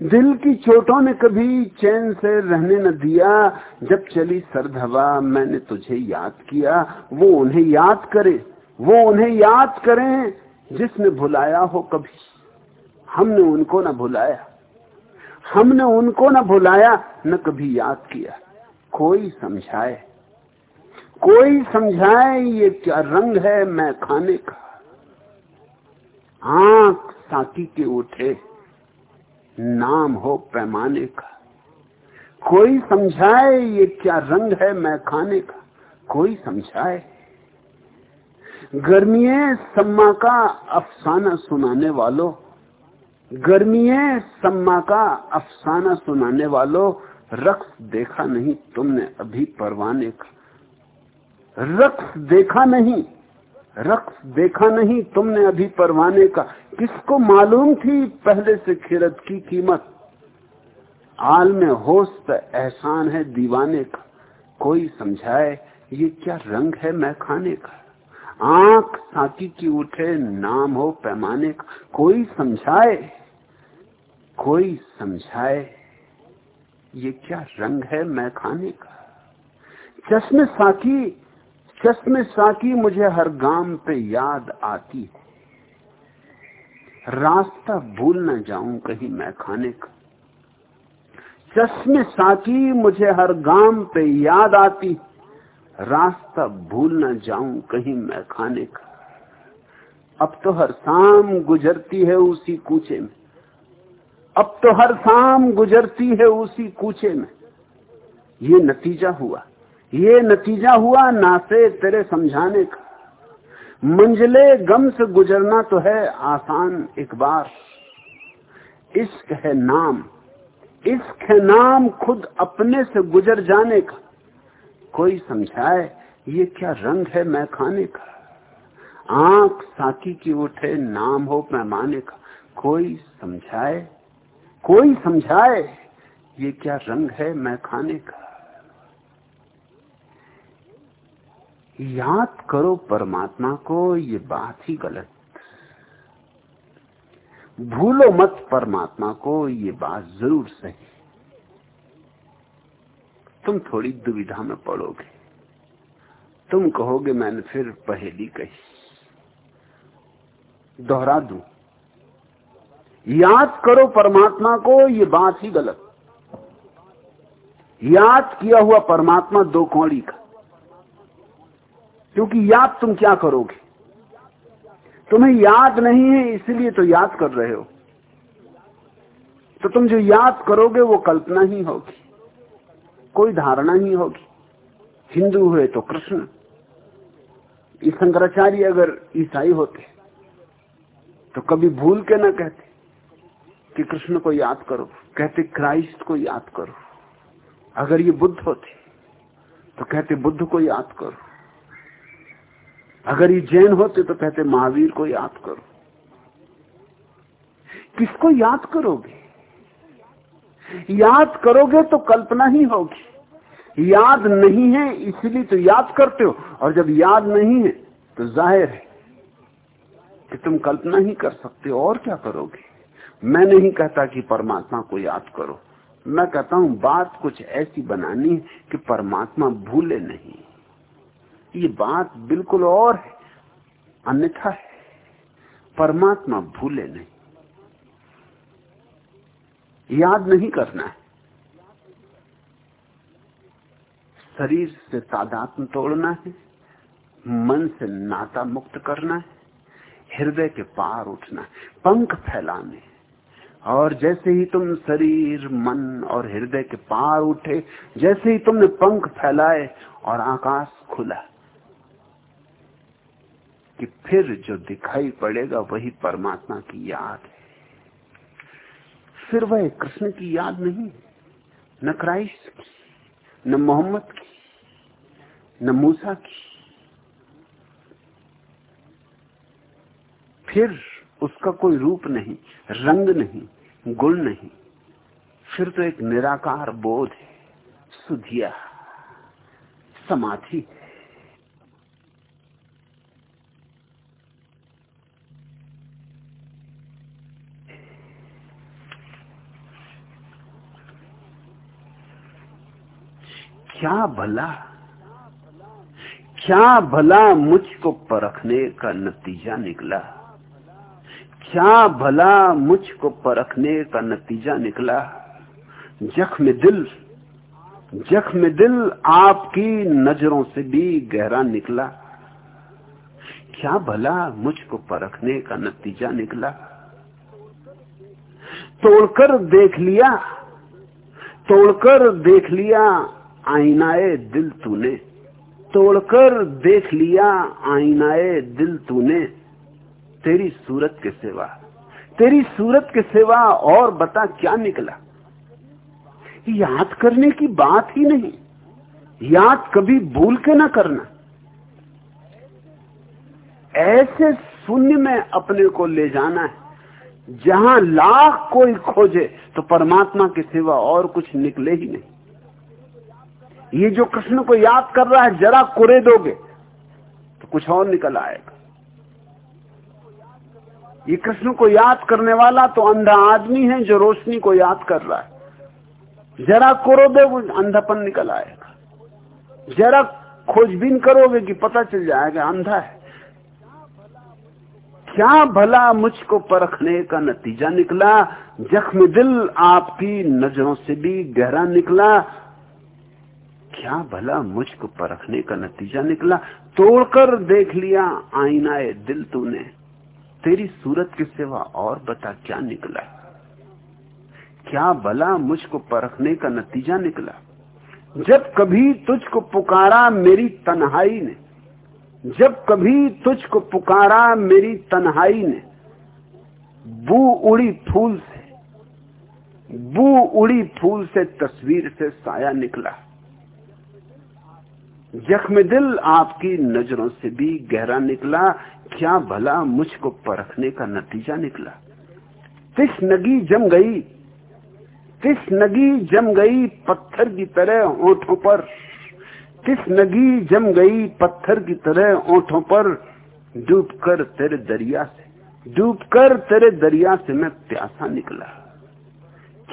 दिल की चोटों ने कभी चैन से रहने न दिया। जब चली सर्द हवा, मैंने तुझे याद किया। वो उन्हें याद करे, वो उन्हें याद करें जिसने भुलाया हो कभी। हमने उनको न भुलाया। हमने उनको न भुलाया, न कभी याद किया। कोई समझाए कोई समझाए ये क्या रंग है, मैं खाने का। आँख साकी के उठे, नाम हो पैमाने का। कोई समझाए ये क्या रंग है, मैं खाने का। कोई समझाए। गर्मिये सम्मा का अफसाना सुनाने वालों। गर्मिये सम्मा का अफसाना सुनाने वालों रक्स देखा नहीं तुमने अभी परवाने का। रक्स देखा नहीं, रक्स देखा नहीं तुमने अभी परवाने का। किसको मालूम थी पहले से खिरत की कीमत? आल में होश एहसान है दीवाने का। कोई समझाए ये क्या रंग है मैं खाने का? आँख साकी की उठे नाम हो पैमाने का। कोई समझाए कोई समझाए ये क्या रंग है मैं खाने का? चश्मे साकी चश्मे साकी मुझे हर गाँव पे याद आती है? रास्ता भूल न जाऊँ कहीं मैं खाने का। चश्मे साकी मुझे हर गाँव पे याद आती रास्ता भूल न जाऊँ कहीं मैं खाने का। अब तो हर शाम गुजरती है उसी कूचे में। अब तो हर शाम गुजरती है उसी कूचे में। ये नतीजा हुआ। ये नतीजा हुआ ना से तेरे समझाने का। मंजिले गम से गुजरना तो है आसान एक बार। इश्क है नाम। इश्क है नाम खुद अपने से गुजर जाने का। कोई समझाए ये क्या रंग है मैं खाने का। आँख साकी की उठे नाम हो पैमाने का। कोई समझाए? कोई समझाए ये क्या रंग है मैं खाने का। याद करो परमात्मा को, ये बात ही गलत। भूलो मत परमात्मा को, ये बात ज़रूर सही। तुम थोड़ी दुविधा में पड़ोगे। तुम कहोगे, मैंने फिर पहेली कही। दोहरा दू। याद करो परमात्मा को, ये बात ही गलत। याद किया हुआ परमात्मा दो कौड़ी का। क्योंकि याद तुम क्या करोगे? तुम्हें याद नहीं है, इसलिए तो याद कर रहे हो। तो तुम जो याद करोगे, वो कल्पना ही होगी। कोई धारणा ही होगी। हिंदू हुए तो कृष्ण। शंकराचार्य अगर ईसाई होते तो कभी भूल के ना कहते कि कृष्ण को याद करो। कहते क्राइस्ट को याद करो। अगर ये बुद्ध होते तो कहते बुद्ध को याद करो। अगर ये जैन होते तो कहते, महावीर को याद करो। किसको याद करोगे? याद करोगे तो कल्पना ही होगी। याद नहीं है, इसलिए तो याद करते हो। और जब याद नहीं है तो ज़ाहिर है कि तुम कल्पना ही कर सकते हो। और क्या करोगे? मैं नहीं कहता कि परमात्मा को याद करो। मैं कहता हूँ, बात कुछ ऐसी बनानी है कि परमात्मा भूले नहीं। ये बात बिल्कुल और है। अन्यथा है। परमात्मा भूले नहीं। याद नहीं करना है। शरीर से तादात्म तोड़ना है। मन से नाता मुक्त करना है। हृदय के पार उठना है। पंख फैलाने। और जैसे ही तुम शरीर, मन और हृदय के पार उठे, जैसे ही तुमने पंख फैलाए और आकाश खुला कि फिर जो दिखाई पड़ेगा वही परमात्मा की याद है। फिर वह कृष्ण की याद नहीं, न क्राइस्ट की, न मोहम्मद की, न मूसा की। फिर उसका कोई रूप नहीं, रंग नहीं, गुण नहीं, फिर तो एक निराकार बोध है, सुधिया, समाधि है। क्या भला? क्या भला मुझको परखने का नतीजा निकला? क्या भला मुझको परखने का नतीजा निकला? जख्म दिल जख्म दिल आपकी नज़रों से भी गहरा निकला। क्या भला मुझको परखने का नतीजा निकला? तोड़कर देख लिया, तोड़कर देख लिया आईनाए दिल तूने। तोड़कर देख लिया आईनाए दिल तूने। तेरी सूरत के सिवा। तेरी सूरत के सिवा और बता क्या निकला? याद करने की बात ही नहीं। याद कभी भूल के ना करना। ऐसे शून्य में अपने को ले जाना है। जहाँ लाख कोई खोजे तो परमात्मा के सिवा और कुछ निकले ही नहीं। ये जो कृष्ण को याद कर रहा है, जरा कुरे दोगे तो कुछ और निकल आएगा। ये कृष्ण को याद करने वाला तो अंधा आदमी है जो रोशनी को याद कर रहा है। जरा कुरो दे अंधापन निकल आएगा। जरा खोजबीन करोगे कि पता चल जाएगा, अंधा है। क्या भला मुझको परखने का नतीजा निकला? जख्म दिल आपकी नज़रों से भी गहरा निकला। क्या भला मुझको परखने का नतीजा निकला? तोड़कर देख लिया आईनाए दिल तूने। तेरी सूरत के सिवा और बता क्या निकला? क्या भला मुझको परखने का नतीजा निकला? जब कभी तुझको पुकारा मेरी तन्हाई ने, जब कभी तुझको पुकारा मेरी तन्हाई ने, बू उड़ी फूल से, बू उड़ी फूल से तस्वीर से साया निकला। जख्म दिल आपकी नज़रों से भी गहरा निकला। क्या भला मुझको परखने का नतीजा निकला? तिस नगी जम गई किस नगी जम गई पत्थर की तरह ओठों पर। किस नगी जम गई पत्थर की तरह ओठों पर। डूबकर तेरे दरिया से, डूबकर तेरे दरिया से मैं प्यासा निकला।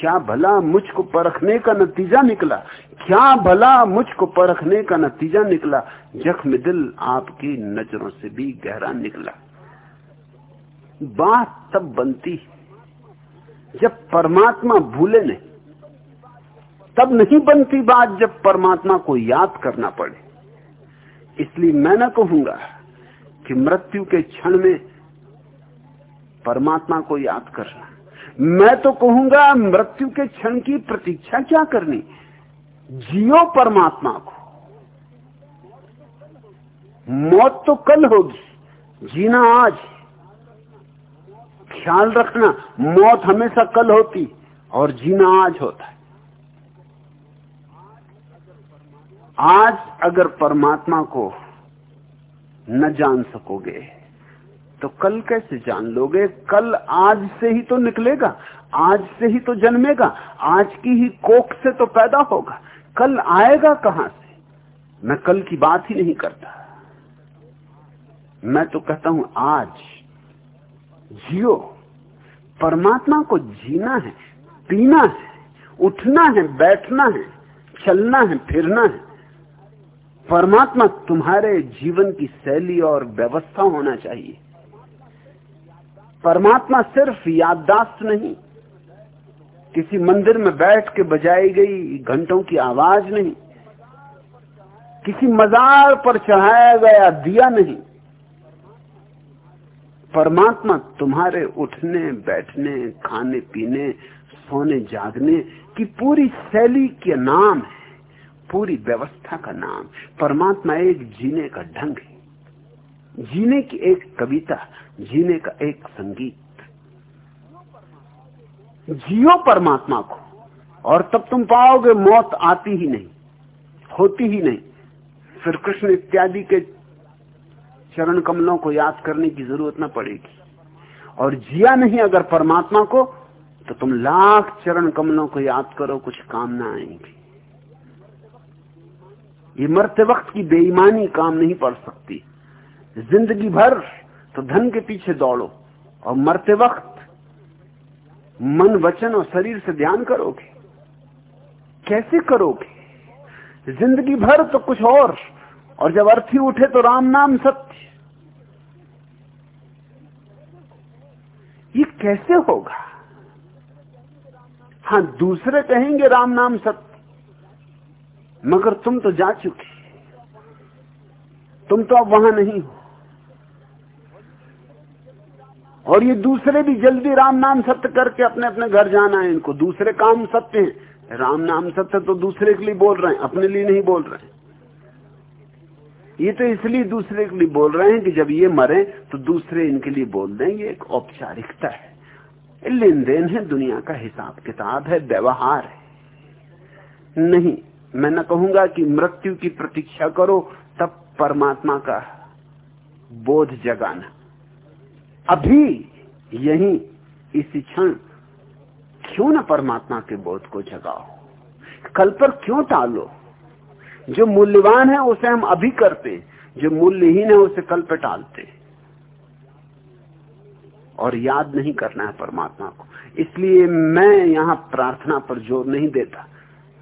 क्या भला मुझको परखने का नतीजा निकला? क्या भला मुझको परखने का नतीजा निकला? जख्म दिल आपकी नज़रों से भी गहरा निकला। बात तब बनती जब परमात्मा भूले नहीं। तब नहीं बनती बात जब परमात्मा को याद करना पड़े। इसलिए मैं ना कहूँगा कि मृत्यु के क्षण में परमात्मा को याद करना। मैं तो कहूँगा मृत्यु के क्षण की प्रतीक्षा क्या करनी? जियो परमात्मा को। मौत तो कल होगी, जीना आज ख्याल रखना, मौत हमेशा कल होती और जीना आज होता है। आज अगर परमात्मा को न जान सकोगे तो कल कैसे जान लोगे? कल आज से ही तो निकलेगा, आज से ही तो जन्मेगा, आज की ही कोख से तो पैदा होगा। कल आएगा कहाँ से? मैं कल की बात ही नहीं करता। मैं तो कहता हूँ, आज जियो, परमात्मा को जीना है, पीना है, उठना है, बैठना है, चलना है, फिरना है। परमात्मा तुम्हारे जीवन की शैली और व्यवस्था होना चाहिए। परमात्मा सिर्फ़ याददाश्त नहीं, किसी मंदिर में बैठ के बजाई गई घंटों की आवाज़ नहीं, किसी मजार पर चढ़ाया गया दिया नहीं। परमात्मा तुम्हारे उठने, बैठने, खाने, पीने, सोने, जागने की पूरी शैली के नाम है, पूरी व्यवस्था का नाम। परमात्मा एक जीने का ढंग है। जीने की एक कविता, जीने का एक संगीत। जियो परमात्मा को, और तब तुम पाओगे मौत आती ही नहीं, होती ही नहीं। फिर कृष्ण इत्यादि के चरण कमलों को याद करने की ज़रूरत न पड़ेगी। और जिया नहीं अगर परमात्मा को तो तुम लाख चरण कमलों को याद करो, कुछ काम ना आएँगे। ये मरते वक्त की बेईमानी काम नहीं पड़ सकती। ज़िंदगी भर तो धन के पीछे दौड़ो और मरते वक्त मन, वचन और शरीर से ध्यान करोगे। कैसे करोगे? ज़िंदगी भर तो कुछ और और जब अर्थी उठे तो राम नाम सत्य। ये कैसे होगा? हाँ दूसरे कहेंगे राम नाम सत्य, मगर तुम तो जा चुके। तुम तो अब वहाँ नहीं हो। और ये दूसरे भी जल्दी राम नाम सत्य करके अपने अपने घर जाना है इनको। दूसरे काम सत्य हैं। राम नाम सत्य तो दूसरे के लिए बोल रहे हैं, अपने लिए नहीं बोल रहे ये तो इसलिए दूसरे के लिए बोल रहे हैं कि जब ये मरे तो दूसरे इनके लिए बोल दें ये एक औपचारिकता है। लेन देन है, दुनिया का हिसाब किताब है, व्यवहार है। नहीं, मैं न कहूँगा कि मृत्यु की प्रतीक्षा करो, तब परमात्मा का बोध जगाना। अभी यही इसी क्षण क्यों न परमात्मा के बोध को जगाओ? कल पर क्यों टालो? जो मूल्यवान है उसे हम अभी करते, जो मूल्यहीन है उसे कल पे टालते। और याद नहीं करना है परमात्मा को। इसलिए मैं यहाँ प्रार्थना पर ज़ोर नहीं देता।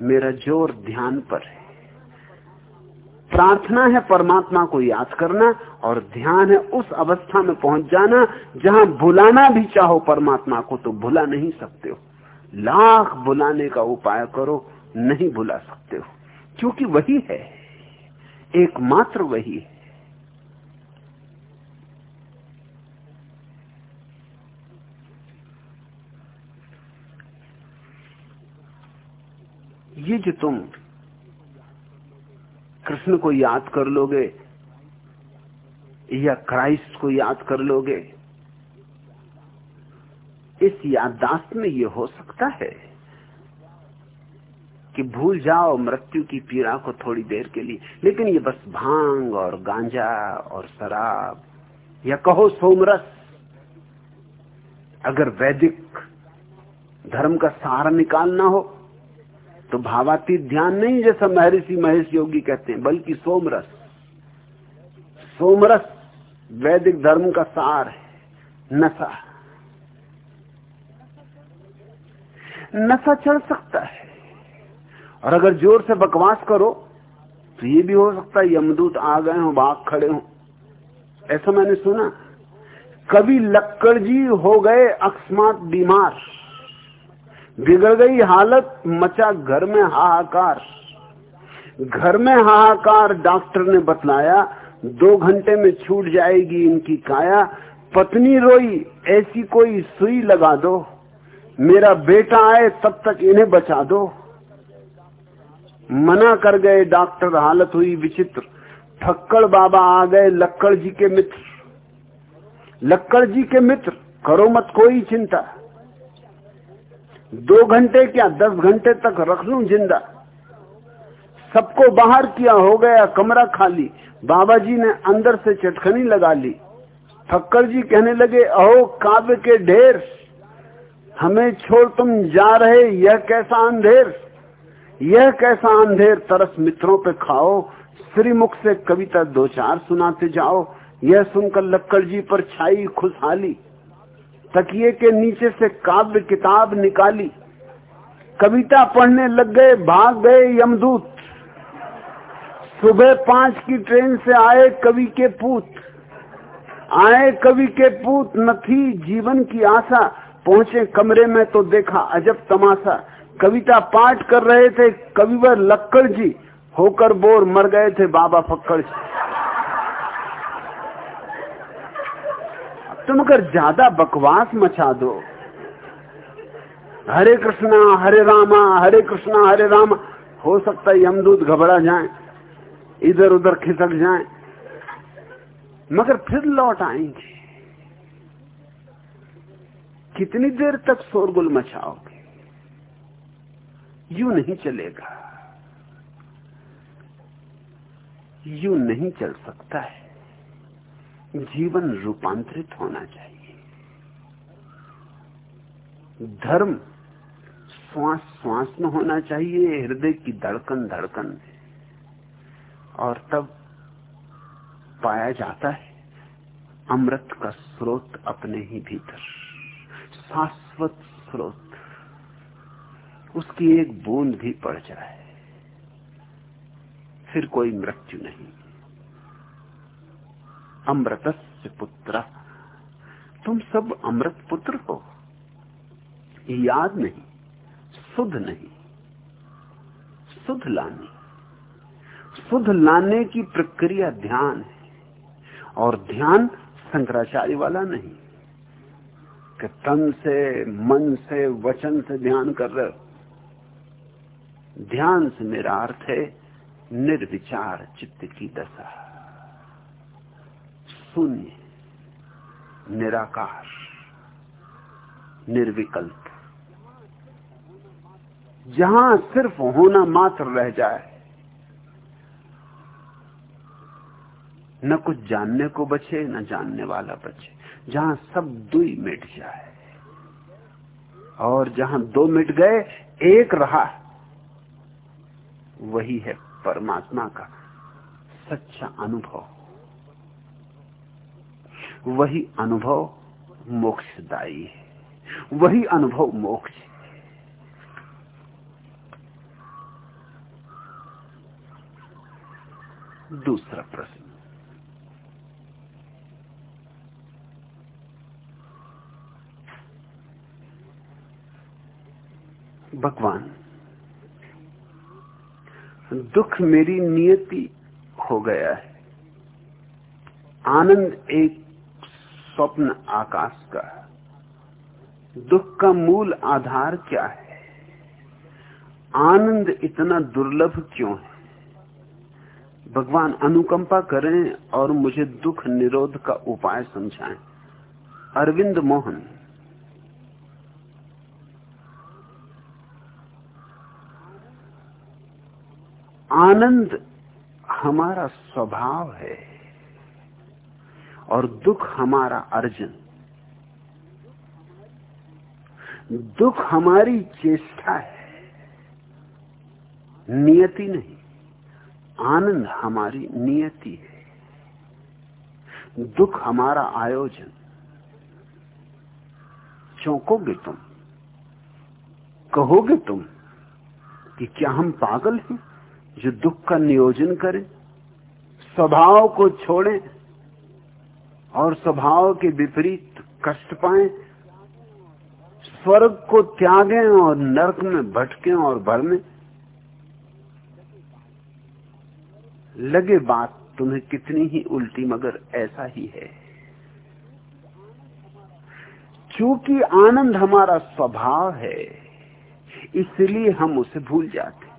मेरा ज़ोर ध्यान पर है। प्रार्थना है, परमात्मा को याद करना और ध्यान है उस अवस्था में पहुँच जाना जहाँ बुलाना भी चाहो परमात्मा को तो भुला नहीं सकते हो। लाख बुलाने का उपाय करो, नहीं बुला सकते हो। क्योंकि वही है, एकमात्र वही है। ये जो तुम कृष्ण को याद कर लोगे या क्राइस्ट को याद कर लोगे, इस याददाश्त में यह हो सकता है कि भूल जाओ मृत्यु की पीड़ा को थोड़ी देर के लिए, लेकिन ये बस भाँग और गांजा और शराब, या कहो सोमरस। अगर वैदिक धर्म का सहारा निकालना हो तो भावातीत ध्यान नहीं जैसा महर्षि महेश योगी कहते हैं, बल्कि सोमरस। सोमरस वैदिक धर्म का सार है, नशा। नशा चल सकता है। और अगर ज़ोर से बकवास करो तो ये भी हो सकता है, यमदूत आ गए हो, बाघ खड़े हो। ऐसा मैंने सुना। कभी लक्कड़ जी हो गए अकस्मात बीमार। बिगड़ गई हालत, मचा घर में हाहाकार। घर में हाहाकार डॉक्टर ने बतलाया, दो घंटे में छूट जाएगी इनकी काया। पत्नी रोई, ऐसी कोई सुई लगा दो। मेरा बेटा आए, तब तक इन्हें बचा दो। मना कर गए डॉक्टर, हालत हुई विचित्र। ठक्कड़ बाबा आ गए, लक्कड़ जी के मित्र। लक्कड़ जी के मित्र, करो मत कोई चिंता। दो घंटे क्या दस घंटे तक रख लू ज़िंदा? सबको बाहर किया हो गया, कमरा खाली। बाबा जी ने अंदर से चटखनी लगा ली। फक्कर जी कहने लगे, अहो, काव्य के ढेर, हमें छोड़ तुम जा रहे, यह कैसा अंधेर? यह कैसा अंधेर? तरस मित्रों पे खाओ, श्रीमुख से कविता दो चार सुनाते जाओ। यह सुनकर लक्कड़ जी पर छाई खुशहाली। तकिए के नीचे से काव्य किताब निकाली। कविता पढ़ने लग गए, भाग गए यमदूत। सुबह पाँच की ट्रेन से आए कवि के पूत। आए कवि के पूत, न थी जीवन की आशा। पहुँचे कमरे में तो देखा अजब तमाशा। कविता पाठ कर रहे थे, कविवर लक्कड़ जी। होकर बोर मर गए थे बाबा फक्कड़ जी। तुम अगर ज़्यादा बकवास मचा दो। हरे कृष्णा, हरे रामा, हरे कृष्णा, हरे रामा। हो सकता है यमदूत घबरा जाए इधर उधर खिसक जाए, मगर फिर लौट आएँगे। कितनी देर तक शोरगुल मचाओगे? यू नहीं चलेगा। यू नहीं चल सकता है। जीवन रूपांतरित होना चाहिए। धर्म श्वास श्वास में होना चाहिए, हृदय की धड़कन धड़कन में। और तब पाया जाता है, अमृत का स्रोत अपने ही भीतर, शाश्वत स्रोत। उसकी एक बूंद भी पड़ जाए, फिर कोई मृत्यु नहीं। अमृत पुत्र तुम सब अमृत पुत्र हो याद नहीं सुध नहीं सुध लानी। शुद्ध लाने की प्रक्रिया ध्यान है, और ध्यान शंकराचार्य वाला नहीं। कि तन से, मन से, वचन से ध्यान कर रहे हो। ध्यान से मेरा अर्थ है निर्विचार चित्त की दशा। शून्य, निराकार, निर्विकल्प। जहाँ सिर्फ़ होना मात्र रह जाए, न कुछ जानने को बचे, न जानने वाला बचे। जहाँ सब दुई मिट जाए, और जहाँ दो मिट गए, एक रहा, वही है परमात्मा का सच्चा अनुभव। वही अनुभव मोक्षदायी है। वही अनुभव मोक्ष है। दूसरा प्रश्न। भगवान, दुख मेरी नियति हो गया है। आनंद एक स्वप्न आकाश का दुख का मूल आधार क्या है? आनंद इतना दुर्लभ क्यों है? भगवान अनुकंपा करें और मुझे दुख निरोध का उपाय समझाएँ। अरविंद मोहन। आनंद हमारा स्वभाव है। और दुख हमारा अर्जन। दुख हमारी चेष्टा है, नियति नहीं, आनंद हमारी नियति है। दुख हमारा आयोजन, चौंकोगे तुम, कहोगे तुम कि क्या हम पागल हैं जो दुख का नियोजन करें, स्वभाव को छोड़ें और स्वभाव के विपरीत कष्ट पाएँ, स्वर्ग को त्यागें और नरक में भटकें और भरमें। लगे बात तुम्हें कितनी ही उल्टी, मगर ऐसा ही है। चूँकि आनंद हमारा स्वभाव है, इसलिए हम उसे भूल जाते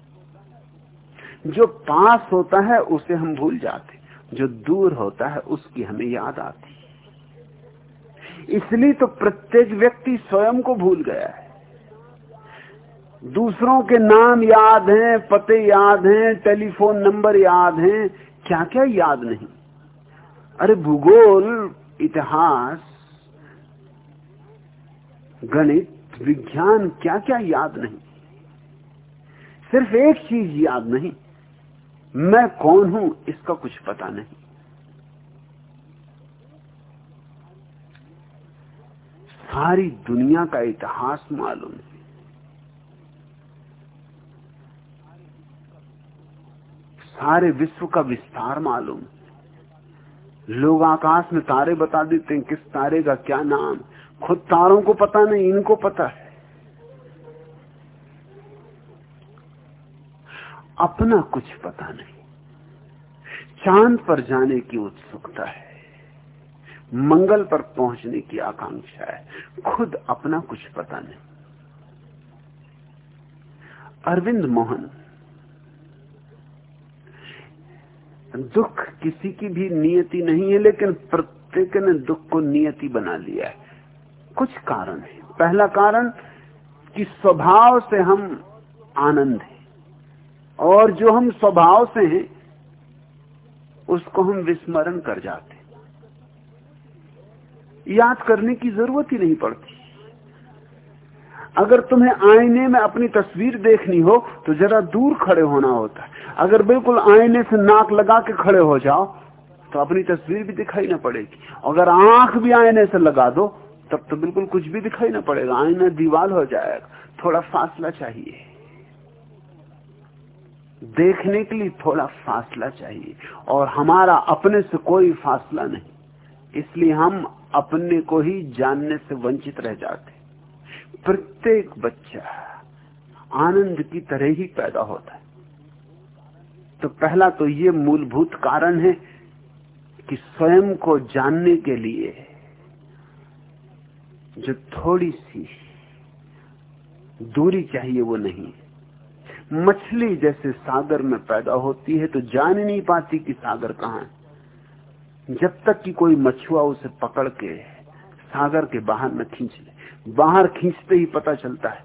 जो पास होता है, उसे हम भूल जाते जो दूर होता है उसकी हमें याद आती है। इसलिए तो प्रत्येक व्यक्ति स्वयं को भूल गया है। दूसरों के नाम याद हैं, पते याद हैं, टेलीफोन नंबर याद हैं क्या क्या याद नहीं? अरे भूगोल, इतिहास, गणित, विज्ञान क्या क्या याद नहीं? सिर्फ़ एक चीज़ याद नहीं मैं कौन हूँ, इसका कुछ पता नहीं। सारी दुनिया का इतिहास मालूम है। सारे विश्व का विस्तार मालूम लोग आकाश में तारे बता देते हैं, किस तारे का क्या नाम खुद तारों को पता नहीं, इनको पता है। अपना कुछ पता नहीं। चाँद पर जाने की उत्सुकता है। मंगल पर पहुँचने की आकांक्षा है। खुद अपना कुछ पता नहीं। अरविंद मोहन, दुख किसी की भी नियति नहीं है, लेकिन प्रत्येक ने दुख को नियति बना लिया है। कुछ कारण है। पहला कारण कि स्वभाव से हम आनंद है। और जो हम स्वभाव से हैं, उसको हम विस्मरण कर जाते याद करने की ज़रूरत ही नहीं पड़ती। अगर तुम्हें आईने में अपनी तस्वीर देखनी हो तो जरा दूर खड़े होना होता है। अगर बिल्कुल आईने से नाक लगा के खड़े हो जाओ तो अपनी तस्वीर भी दिखाई ना पड़ेगी। अगर आँख भी आईने से लगा दो, तब तो बिल्कुल कुछ भी दिखाई ना पड़ेगा। आईना दीवार हो जाएगा। थोड़ा फासला चाहिए। देखने के लिए थोड़ा फासला चाहिए। और हमारा अपने से कोई फासला नहीं। इसलिए हम अपने को ही जानने से वंचित रह जाते प्रत्येक बच्चा आनंद की तरह ही पैदा होता है। तो पहला तो ये मूलभूत कारण है कि स्वयं को जानने के लिए जो थोड़ी सी दूरी चाहिए वो नहीं मछली जैसे सागर में पैदा होती है तो जान ही नहीं पाती कि सागर कहाँ है। जब तक कि कोई मछुआ उसे पकड़ के सागर के बाहर न खींच ले, बाहर खींचते ही पता चलता है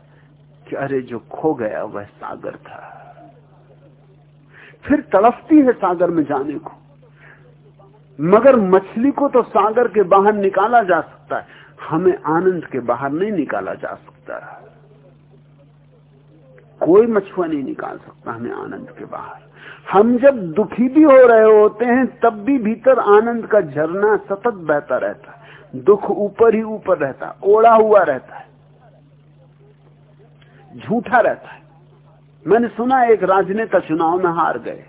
कि अरे जो खो गया वह सागर था। फिर तड़फती है सागर में जाने को। मगर मछली को तो सागर के बाहर निकाला जा सकता है, हमें आनंद के बाहर नहीं निकाला जा सकता। कोई मछुआ नहीं निकाल सकता हमें आनंद के बाहर। हम जब दुखी भी हो रहे होते हैं, तब भी भीतर आनंद का झरना सतत बहता रहता है। दुख ऊपर ही ऊपर रहता है, ओढ़ा हुआ रहता है, झूठा रहता है। मैंने सुना एक राजनेता चुनाव में हार गए।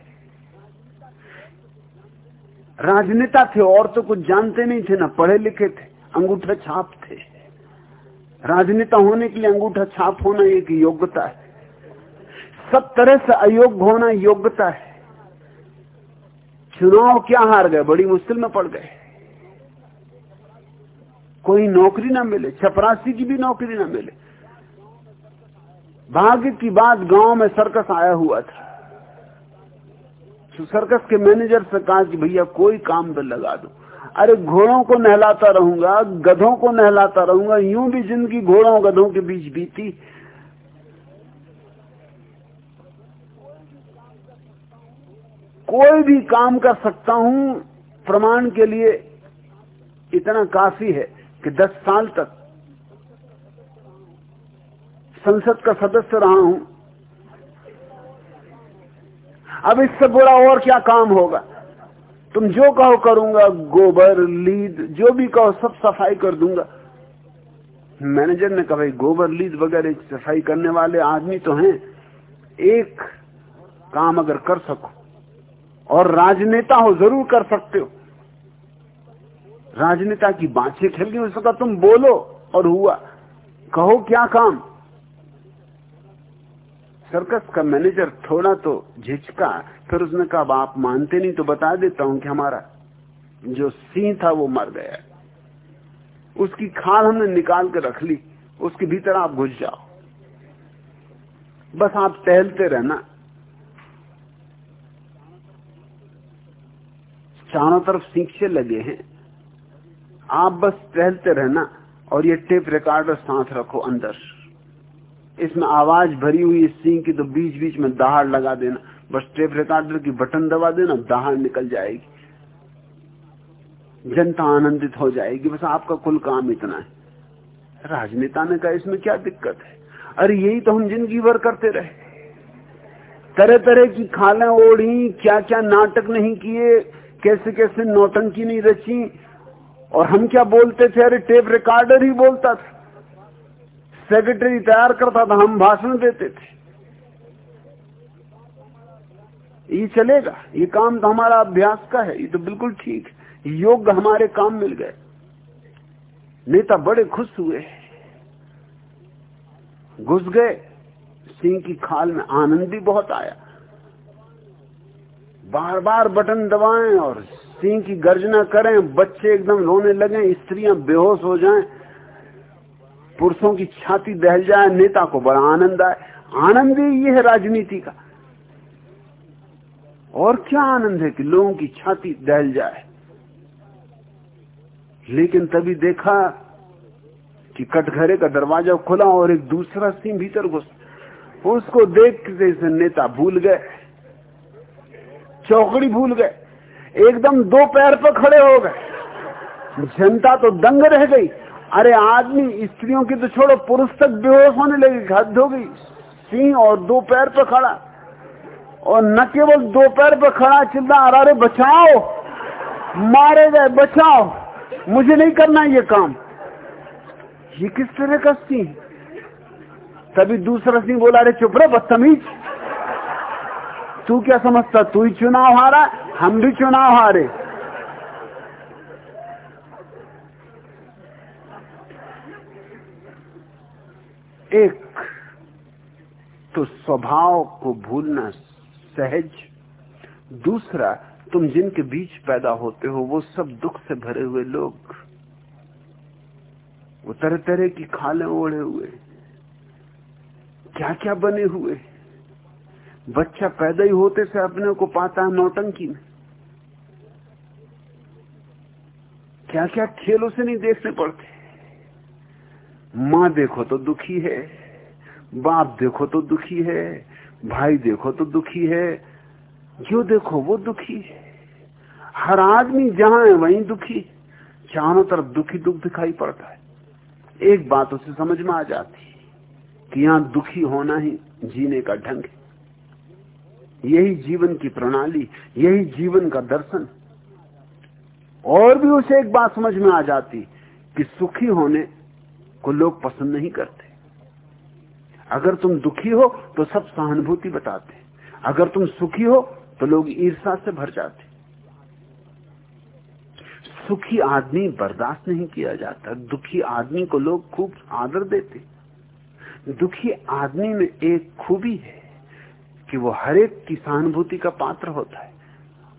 राजनेता थे, और तो कुछ जानते नहीं थे, ना पढ़े लिखे थे, अंगूठा छाप थे। राजनेता होने के लिए अंगूठा छाप होना एक योग्यता है। सब तरह से अयोग्य होना योग्यता है। चुनाव क्या हार गए? बड़ी मुश्किल में पड़ गए। कोई नौकरी ना मिले चपरासी की भी नौकरी ना मिले। भाग्य की बात गाँव में सर्कस आया हुआ था। तो सर्कस के मैनेजर से कहा कि भैया, कोई काम पर लगा दो। अरे, घोड़ों को नहलाता रहूँगा, गधों को नहलाता रहूँगा, यूँ भी ज़िंदगी घोड़ों गधों के बीच बीती। कोई भी काम कर सकता हूँ, प्रमाण के लिए इतना काफ़ी है कि दस साल तक संसद का सदस्य रहा हूँ। अब इससे बुरा और क्या काम होगा? तुम जो कहो करूँगा, गोबर, लीद, जो भी कहो, सब सफ़ाई कर दूँगा। मैनेजर ने कहा, भाई, गोबर, लीद वगैरह सफ़ाई करने वाले आदमी तो हैं। एक काम अगर कर सको और राजनेता हो, ज़रूर कर सकते हो। राजनेता की बातें खेल गई उसका तुम बोलो और हुआ। कहो क्या काम? सर्कस का मैनेजर थोड़ा तो झिझका, फिर उसने कहा आप मानते नहीं तो बता देता हूँ कि हमारा जो सिंह था वो मर गया उसकी खाल हमने निकाल के रख ली, उसके भीतर आप घुस जाओ। बस आप टहलते रहना चारों तरफ़ सीखे लगे हैं। आप बस टहलते रहना और ये टेप रिकॉर्डर साथ रखो अंदर। इसमें आवाज़ भरी हुई सिंह की तो बीच बीच में दहाड़ लगा देना। बस टेप रिकॉर्डर की बटन दबा देना, दहाड़ निकल जाएगी। जनता आनंदित हो जाएगी। बस आपका कुल काम इतना है। राजनेता ने कहा, इसमें क्या दिक्कत है? अरे यही तो हम ज़िंदगी भर करते रहे। तरह तरह की खालें ओढ़ी क्या क्या नाटक नहीं किए। कैसे कैसे नौटंकी नहीं रची? और हम क्या बोलते थे? अरे टेप रिकॉर्डर ही बोलता था। सेक्रेटरी तैयार करता था, हम भाषण देते थे। ये चलेगा। ये काम तो हमारा अभ्यास का है। ये तो बिल्कुल ठीक योग्य हमारे काम मिल गए। नेता बड़े खुश हुए। घुस गए। सिंह की खाल में आनंद भी बहुत आया। बार बार बटन दबाएँ और सिंह की गर्जना करें, बच्चे एकदम रोने लगे, स्त्रियाँ बेहोश हो जाएँ, पुरुषों की छाती दहल जाए, नेता को बड़ा आनंद आए। आनंद ही ये है राजनीति का। और क्या आनंद है कि लोगों की छाती दहल जाए। लेकिन तभी देखा कि कटघरे का दरवाज़ा खुला और एक दूसरा सिंह भीतर घुस। उसको देख के नेता भूल गए। चौकड़ी भूल गए। एकदम दो पैर पर खड़े हो गए। जनता तो दंग रह गई। अरे आदमी, स्त्रियों की तो छोड़ो, पुरुष तक बेहोश होने लगी हद हो गई। सिंह और दो पैर पर खड़ा। और न केवल दो पैर पर खड़ा, चिल्ला अरे बचाओ। मारे गए, बचाओ। मुझे नहीं करना ये काम। ये किस तरह का सिंह? तभी दूसरा सिंह बोला, अरे चुप रहे, बदतमीज। तू क्या समझता? तू ही चुनाव हारा, हम भी चुनाव हारे। एक तो स्वभाव को भूलना सहज। दूसरा, तुम जिनके बीच पैदा होते हो, वो सब दुख से भरे हुए लोग। वो तरह तरह की खाले ओढ़े हुए। क्या क्या बने हुए? बच्चा पैदा ही होते से अपने को पाता है नौटंकी में। क्या क्या खेल उसे नहीं देखने पड़ते। माँ देखो तो दुखी है, बाप देखो तो दुखी है, भाई देखो तो दुखी है, जो देखो वो दुखी है। हर आदमी जहाँ है वहीं दुखी। चारों तरफ़ दुखी दुख दिखाई पड़ता है। एक बात उसे समझ में आ जाती कि यहाँ दुखी होना ही जीने का ढंग है। यही जीवन की प्रणाली, यही जीवन का दर्शन। और भी उसे एक बात समझ में आ जाती कि सुखी होने को लोग पसंद नहीं करते। अगर तुम दुखी हो तो सब सहानुभूति बताते। अगर तुम सुखी हो तो लोग ईर्षा से भर जाते। सुखी आदमी बर्दाश्त नहीं किया जाता। दुखी आदमी को लोग खूब आदर देते। दुखी आदमी में एक खूबी है। कि वो हर एक की सहानुभूति का पात्र होता है।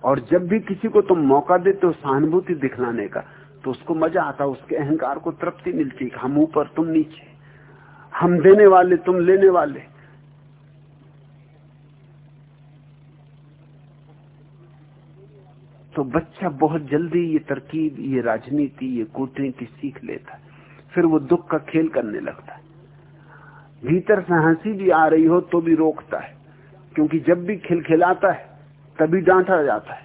और जब भी किसी को तुम मौका देते हो सहानुभूति दिखलाने का तो उसको मज़ा आता उसके अहंकार को तृप्ति मिलती हम ऊपर, तुम नीचे। हम देने वाले, तुम लेने वाले। तो बच्चा बहुत जल्दी ये तरकीब, ये राजनीति, ये कूटनीति सीख लेता है। फिर वो दुख का खेल करने लगता है। भीतर से हँसी भी आ रही हो तो भी रोकता है। क्योंकि जब भी खिलखिलाता है, तभी डांटा जाता है।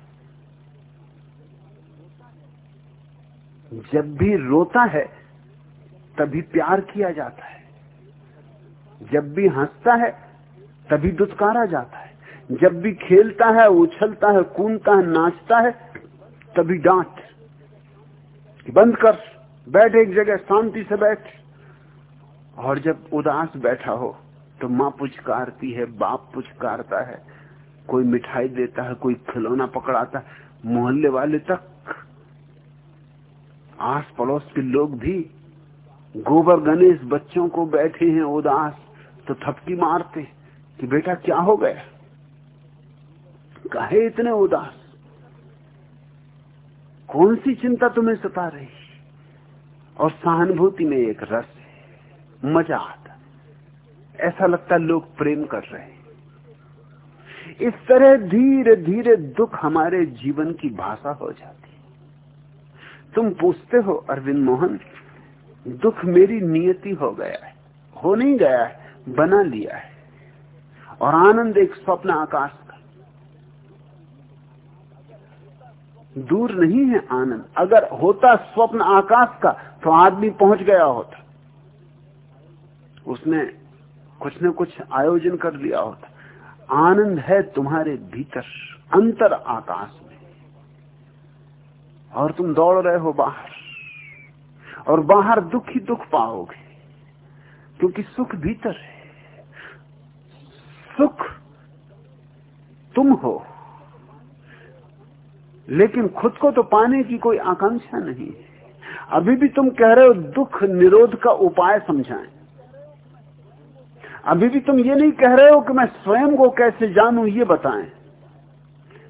जब भी रोता है, तभी प्यार किया जाता है। जब भी हंसता है, तभी दुत्कारा जाता है। जब भी खेलता है, उछलता है, कूदता है, नाचता है, तभी डांट। बंद कर, बैठ एक जगह, शांति से बैठ। और जब उदास बैठा हो तो माँ पुचकारती है, बाप पुचकारता है, कोई मिठाई देता है, कोई खिलौना पकड़ाता है, मोहल्ले वाले तक आस पड़ोस के लोग भी गोबर गणेश बच्चों को बैठे हैं उदास तो थपकी मारते कि बेटा क्या हो गया? कहे इतने उदास कौन सी चिंता तुम्हें सता रही? और सहानुभूति में एक रस है मज़ा आता ऐसा लगता लोग प्रेम कर रहे हैं। इस तरह धीरे धीरे दुख हमारे जीवन की भाषा हो जाती तुम पूछते हो, अरविंद मोहन, दुख मेरी नियति हो गया है, हो नहीं गया है, बना लिया है। और आनंद एक स्वप्न आकाश का। दूर नहीं है आनंद। अगर होता स्वप्न आकाश का तो आदमी पहुँच गया होता। उसने कुछ न कुछ आयोजन कर लिया होता। आनंद है तुम्हारे भीतर, अंतर आकाश में। और तुम दौड़ रहे हो बाहर, और बाहर दुख ही दुख पाओगे, क्योंकि सुख भीतर है। सुख तुम हो, लेकिन खुद को तो पाने की कोई आकांक्षा नहीं अभी भी तुम कह रहे हो, दुख निरोध का उपाय समझाएँ। अभी भी तुम ये नहीं कह रहे हो कि मैं स्वयं को कैसे जानूं, ये बताएँ।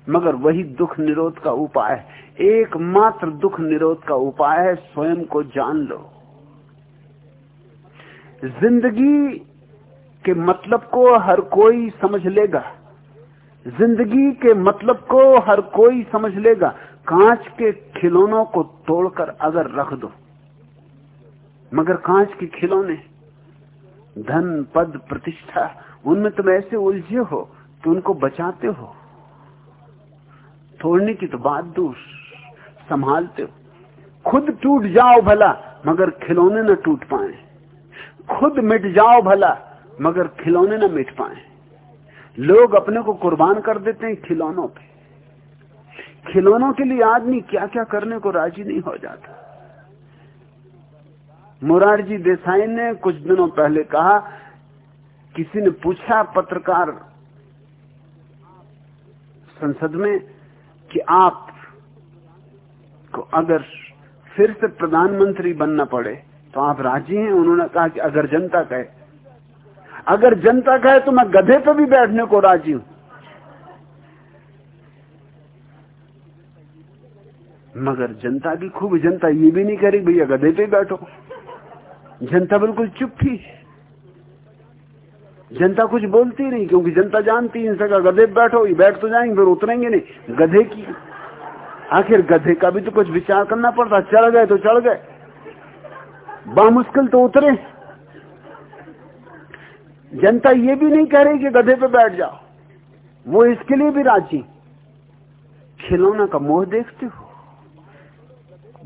मगर वही दुख निरोध का उपाय है। एकमात्र दुख निरोध का उपाय है, स्वयं को जान लो। ज़िंदगी के मतलब को हर कोई समझ लेगा। ज़िंदगी के मतलब को हर कोई समझ लेगा। कांच के खिलौनों को तोड़कर अगर रख दो। मगर कांच के खिलौने धन, पद, प्रतिष्ठा, उनमें तुम ऐसे उलझे हो कि उनको बचाते हो। तोड़ने की तो बात दूर, संभालते हो। खुद टूट जाओ भला, मगर खिलौने न टूट पाए। खुद मिट जाओ भला, मगर खिलौने न मिट पाए। लोग अपने को कुर्बान कर देते हैं खिलौनों पे। खिलौनों के लिए आदमी क्या क्या करने को राज़ी नहीं हो जाता। मुरारजी देसाई ने कुछ दिनों पहले कहा, किसी ने पूछा पत्रकार संसद में कि आप को अगर फिर से प्रधानमंत्री बनना पड़े तो आप राज़ी हैं? उन्होंने कहा कि अगर जनता कहे। अगर जनता कहे तो मैं गधे पे भी बैठने को राज़ी हूँ। मगर जनता की खूब, जनता ये भी नहीं करी भैया, गधे पे बैठो। जनता बिल्कुल चुप थी। जनता कुछ बोलती नहीं, क्योंकि जनता जानती इन सका गधे बैठो, ये बैठ तो जाएँगे, फिर उतरेंगे नहीं। गधे की, आखिर गधे का भी तो कुछ विचार करना पड़ता, चढ़ गए तो चढ़ गए। बामुश्किल तो उतरे। जनता ये भी नहीं कह रही कि गधे पे बैठ जाओ। वो इसके लिए भी राज़ी। खिलौना का मोह देखते हो।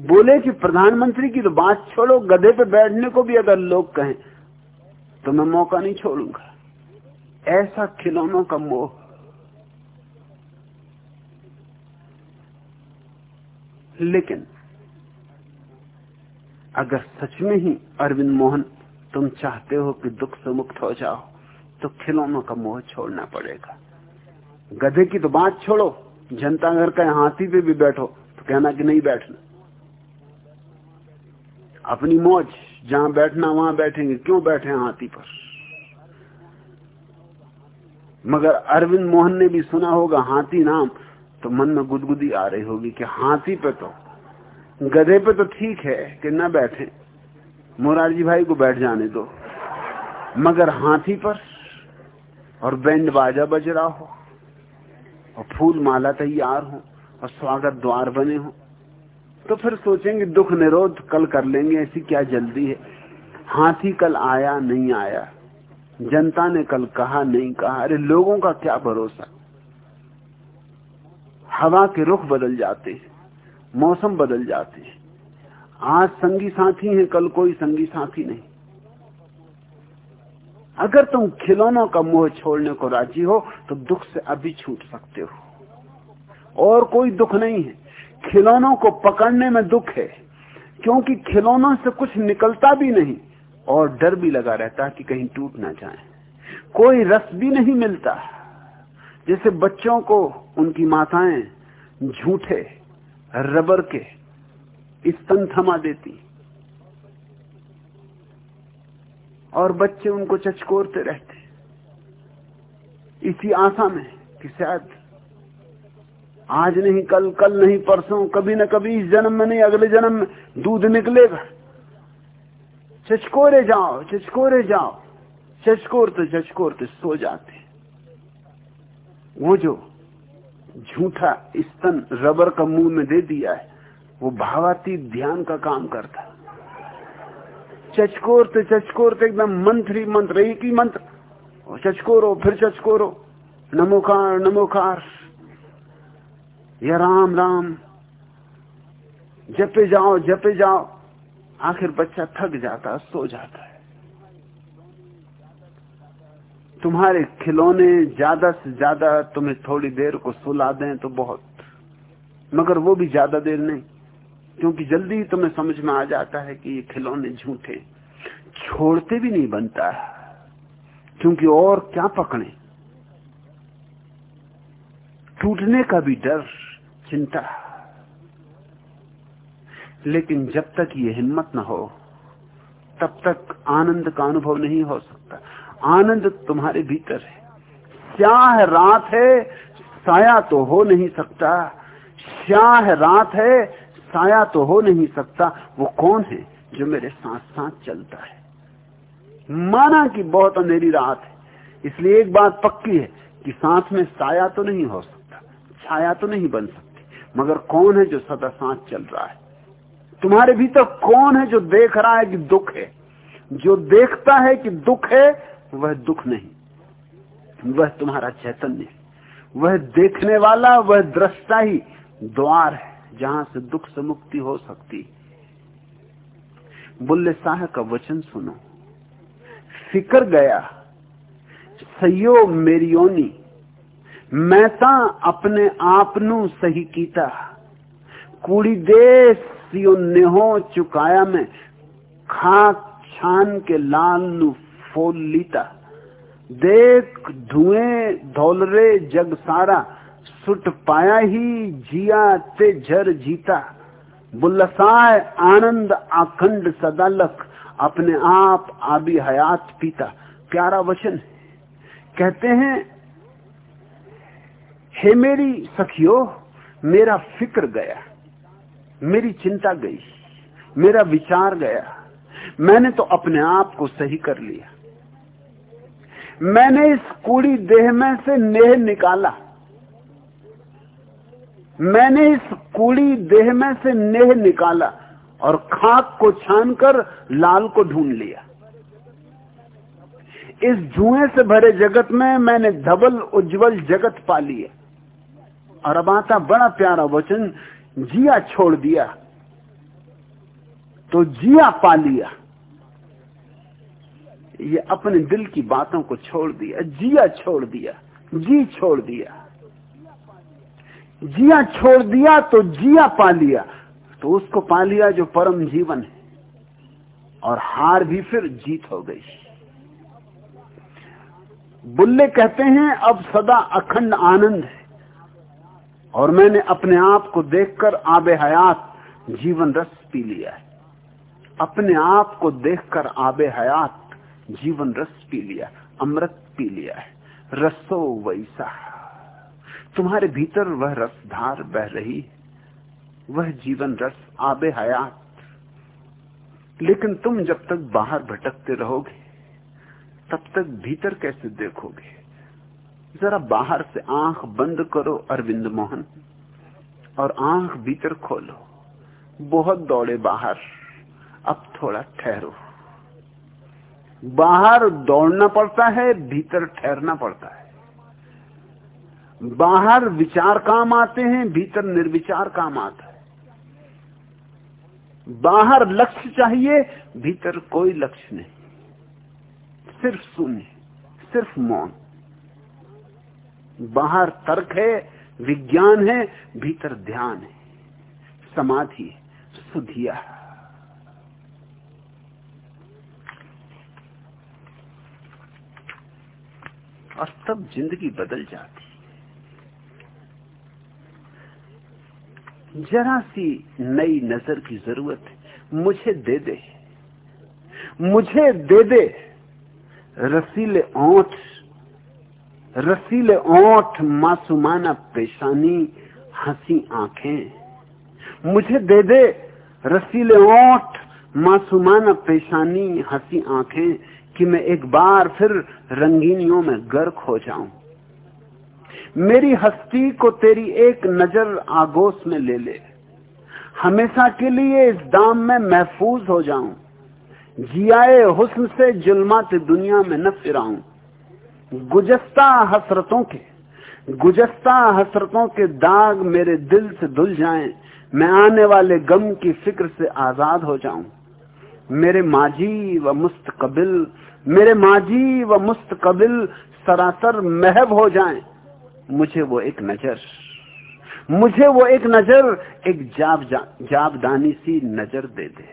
बोले कि प्रधानमंत्री की तो बात छोड़ो, गधे पे बैठने को भी अगर लोग कहें तो मैं मौका नहीं छोड़ूँगा। ऐसा खिलौनों का मोह। लेकिन, अगर सच में ही अरविंद मोहन, तुम चाहते हो कि दुख से मुक्त हो जाओ तो खिलौनों का मोह छोड़ना पड़ेगा। गधे की तो बात छोड़ो, जनता घर का हाथी पे भी बैठो तो कहना कि नहीं बैठना। अपनी मौज, जहाँ बैठना वहाँ बैठेंगे, क्यों बैठे हाथी पर? मगर अरविंद मोहन ने भी सुना होगा हाथी नाम तो मन में गुदगुदी आ रही होगी कि हाथी पे तो गधे पे तो ठीक है कि न बैठे। मोरारजी भाई को बैठ जाने दो। मगर हाथी पर, और बैंड बाजा बज रहा हो, और फूल माला तैयार हो, और स्वागत द्वार बने हो तो फिर सोचेंगे, दुख निरोध कल कर लेंगे, ऐसी क्या जल्दी है? हाथी कल आया, नहीं आया। जनता ने कल कहा, नहीं कहा। अरे, लोगों का क्या भरोसा? हवा के रुख बदल जाते हैं, मौसम बदल जाते हैं। आज संगी साथी है, कल कोई संगी साथी नहीं। अगर तुम खिलौनों का मोह छोड़ने को राज़ी हो तो दुख से अभी छूट सकते हो। और कोई दुख नहीं है। खिलौनों को पकड़ने में दुख है, क्योंकि खिलौनों से कुछ निकलता भी नहीं और डर भी लगा रहता कि कहीं टूट ना जाए। कोई रस भी नहीं मिलता, जैसे बच्चों को उनकी माताएँ झूठे, रबर के स्तन थमा देती। और बच्चे उनको चचकोरते रहते। इसी आशा में कि शायद आज नहीं, कल कल नहीं, परसों, कभी न कभी इस जन्म में नहीं, अगले जन्म में दूध निकलेगा। चचकोरे जाओ चचकोरे जाओ। चचकोरते चचकोरते सो जाते। वो जो झूठा स्तन रबर का मुँह में दे दिया है, वो भावाती ध्यान का काम करता। चचकोरते चचकोरते एकदम मंत्री, मंत्र, एक ही मंत्र। चचकोरो, फिर चचकोरो। नमोकार नमोकार। या राम राम। जपे जाओ जपे जाओ। आखिर बच्चा थक जाता सो जाता है। तुम्हारे खिलौने ज़्यादा से ज़्यादा तुम्हें थोड़ी देर को सुला दें तो बहुत। मगर वो भी ज़्यादा देर नहीं, क्योंकि जल्दी ही तुम्हें समझ में आ जाता है कि ये खिलौने झूठे। छोड़ते भी नहीं बनता है, क्योंकि और क्या पकड़े। टूटने का भी डर चिंता। लेकिन जब तक ये हिम्मत न हो, तब तक आनंद का अनुभव नहीं हो सकता। आनंद तुम्हारे भीतर है। स्याह रात है, साया तो हो नहीं सकता। स्याह रात है, साया तो हो नहीं सकता। वो कौन है जो मेरे साथ साथ चलता है? माना कि बहुत अंधेरी रात है। इसलिए एक बात पक्की है कि साथ में साया तो नहीं हो सकता, छाया तो नहीं बन सकती। मगर कौन है जो सदा साथ चल रहा है? तुम्हारे भीतर कौन है जो देख रहा है कि दुख है? जो देखता है कि दुख है, वह दुख नहीं। वह तुम्हारा चैतन्य है। वह देखने वाला, वह दृष्टा ही द्वार है, जहाँ से दुख से मुक्ति हो सकती बुल्ले शाह का वचन सुनो। फिकर गया सयो मेरियोनी मैं ता अपने आप सही कीता। कुड़ी दे सियो नेहो चुकाया मैं। खाक छान के लाल फोल लीता। देख धुएँ धौलरे जग सारा। सुट पाया ही जिया ते झर जीता। बुल्लसाय आनंद अखंड सदालक अपने आप आबी हयात पीता। प्यारा वचन कहते हैं हे मेरी सखियो, मेरा फ़िक्र गया, मेरी चिंता गई, मेरा विचार गया, मैंने तो अपने आप को सही कर लिया। मैंने इस कूड़ी देह में से नेह निकाला। मैंने इस कूड़ी देह में से नेह निकाला और खाक को छानकर लाल को ढूंढ लिया। इस जुए से भरे जगत में मैंने धबल उज्जवल जगत पा लिया। आता बड़ा प्यारा वचन जिया छोड़ दिया तो जिया पा लिया। ये अपने दिल की बातों को छोड़ दिया, जिया छोड़ दिया, जी छोड़ दिया। जिया छोड़ दिया तो जिया पा लिया तो उसको पा लिया जो परम जीवन है, और हार भी फिर जीत हो गई। बुल्ले कहते हैं, अब सदा अखंड आनंद है। और मैंने अपने आप को देखकर आबे हयात जीवन रस पी लिया है। अपने आप को देखकर आबे हयात जीवन रस पी लिया अमृत पी लिया है। रसो वैसा। तुम्हारे भीतर वह रसधार बह रही वह जीवन रस आबे हयात। लेकिन तुम जब तक बाहर भटकते रहोगे, तब तक भीतर कैसे देखोगे? जरा बाहर से आँख बंद करो, अरविंद मोहन, और आँख भीतर खोलो। बहुत दौड़े बाहर, अब थोड़ा ठहरो। बाहर दौड़ना पड़ता है, भीतर ठहरना पड़ता है। बाहर विचार काम आते हैं, भीतर निर्विचार काम आता है। बाहर लक्ष्य चाहिए, भीतर कोई लक्ष्य नहीं। सिर्फ़ शून्य सिर्फ़ मौन। बाहर तर्क है, विज्ञान है, भीतर ध्यान है। समाधि सुधिया। और तब ज़िंदगी बदल जाती जरा सी नई नज़र की ज़रूरत है। मुझे दे दे। मुझे दे दे। रसीले ओठ रसीले ओठ, मासूमाना पेशानी, हँसी आँखें। मुझे दे दे रसीले ओठ, मासूमाना पेशानी, हँसी आँखें कि मैं एक बार फिर रंगीनियों में गर्क हो जाऊँ। मेरी हस्ती को तेरी एक नज़र आगोश में ले ले। हमेशा के लिए इस दाम में महफूज हो जाऊँ। जियाए हुस्न से जुलमात दुनिया में न फिराऊं। गुजस्ता हसरतों के गुजस्ता हसरतों के दाग मेरे दिल से धुल जाएँ मैं आने वाले गम की फ़िक्र से आज़ाद हो जाऊँ। मेरे माजी व मुस्तकबिल मेरे माजी व मुस्तकबिल सरासर महब हो जाएँ। मुझे वो एक नज़र मुझे वो एक नज़र एक जाब जा, जाबदानी सी नज़र दे दे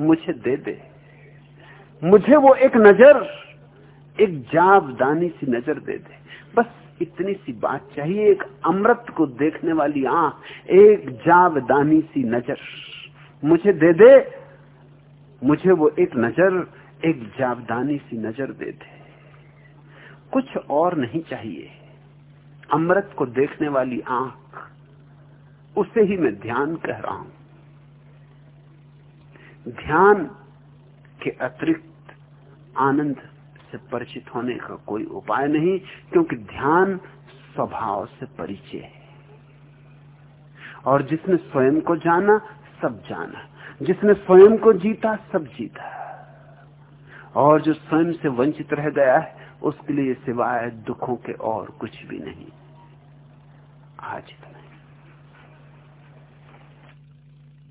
मुझे दे दे। मुझे वो एक नज़र एक जाबदानी सी नज़र दे दे। बस इतनी सी बात चाहिए, एक अमृत को देखने वाली आँख, एक जाबदानी सी नज़र। मुझे दे दे, मुझे वो एक नज़र, एक जाबदानी सी नज़र दे दे। कुछ और नहीं चाहिए। अमृत को देखने वाली आँख, उसे ही मैं ध्यान कह रहा हूँ। ध्यान के अतिरिक्त आनंद से परिचित होने का कोई उपाय नहीं, क्योंकि ध्यान स्वभाव से परिचय है। और जिसने स्वयं को जाना, सब जाना। जिसने स्वयं को जीता, सब जीता। और जो स्वयं से वंचित रह गया है, उसके लिए सिवाय दुखों के और कुछ भी नहीं। आज इतना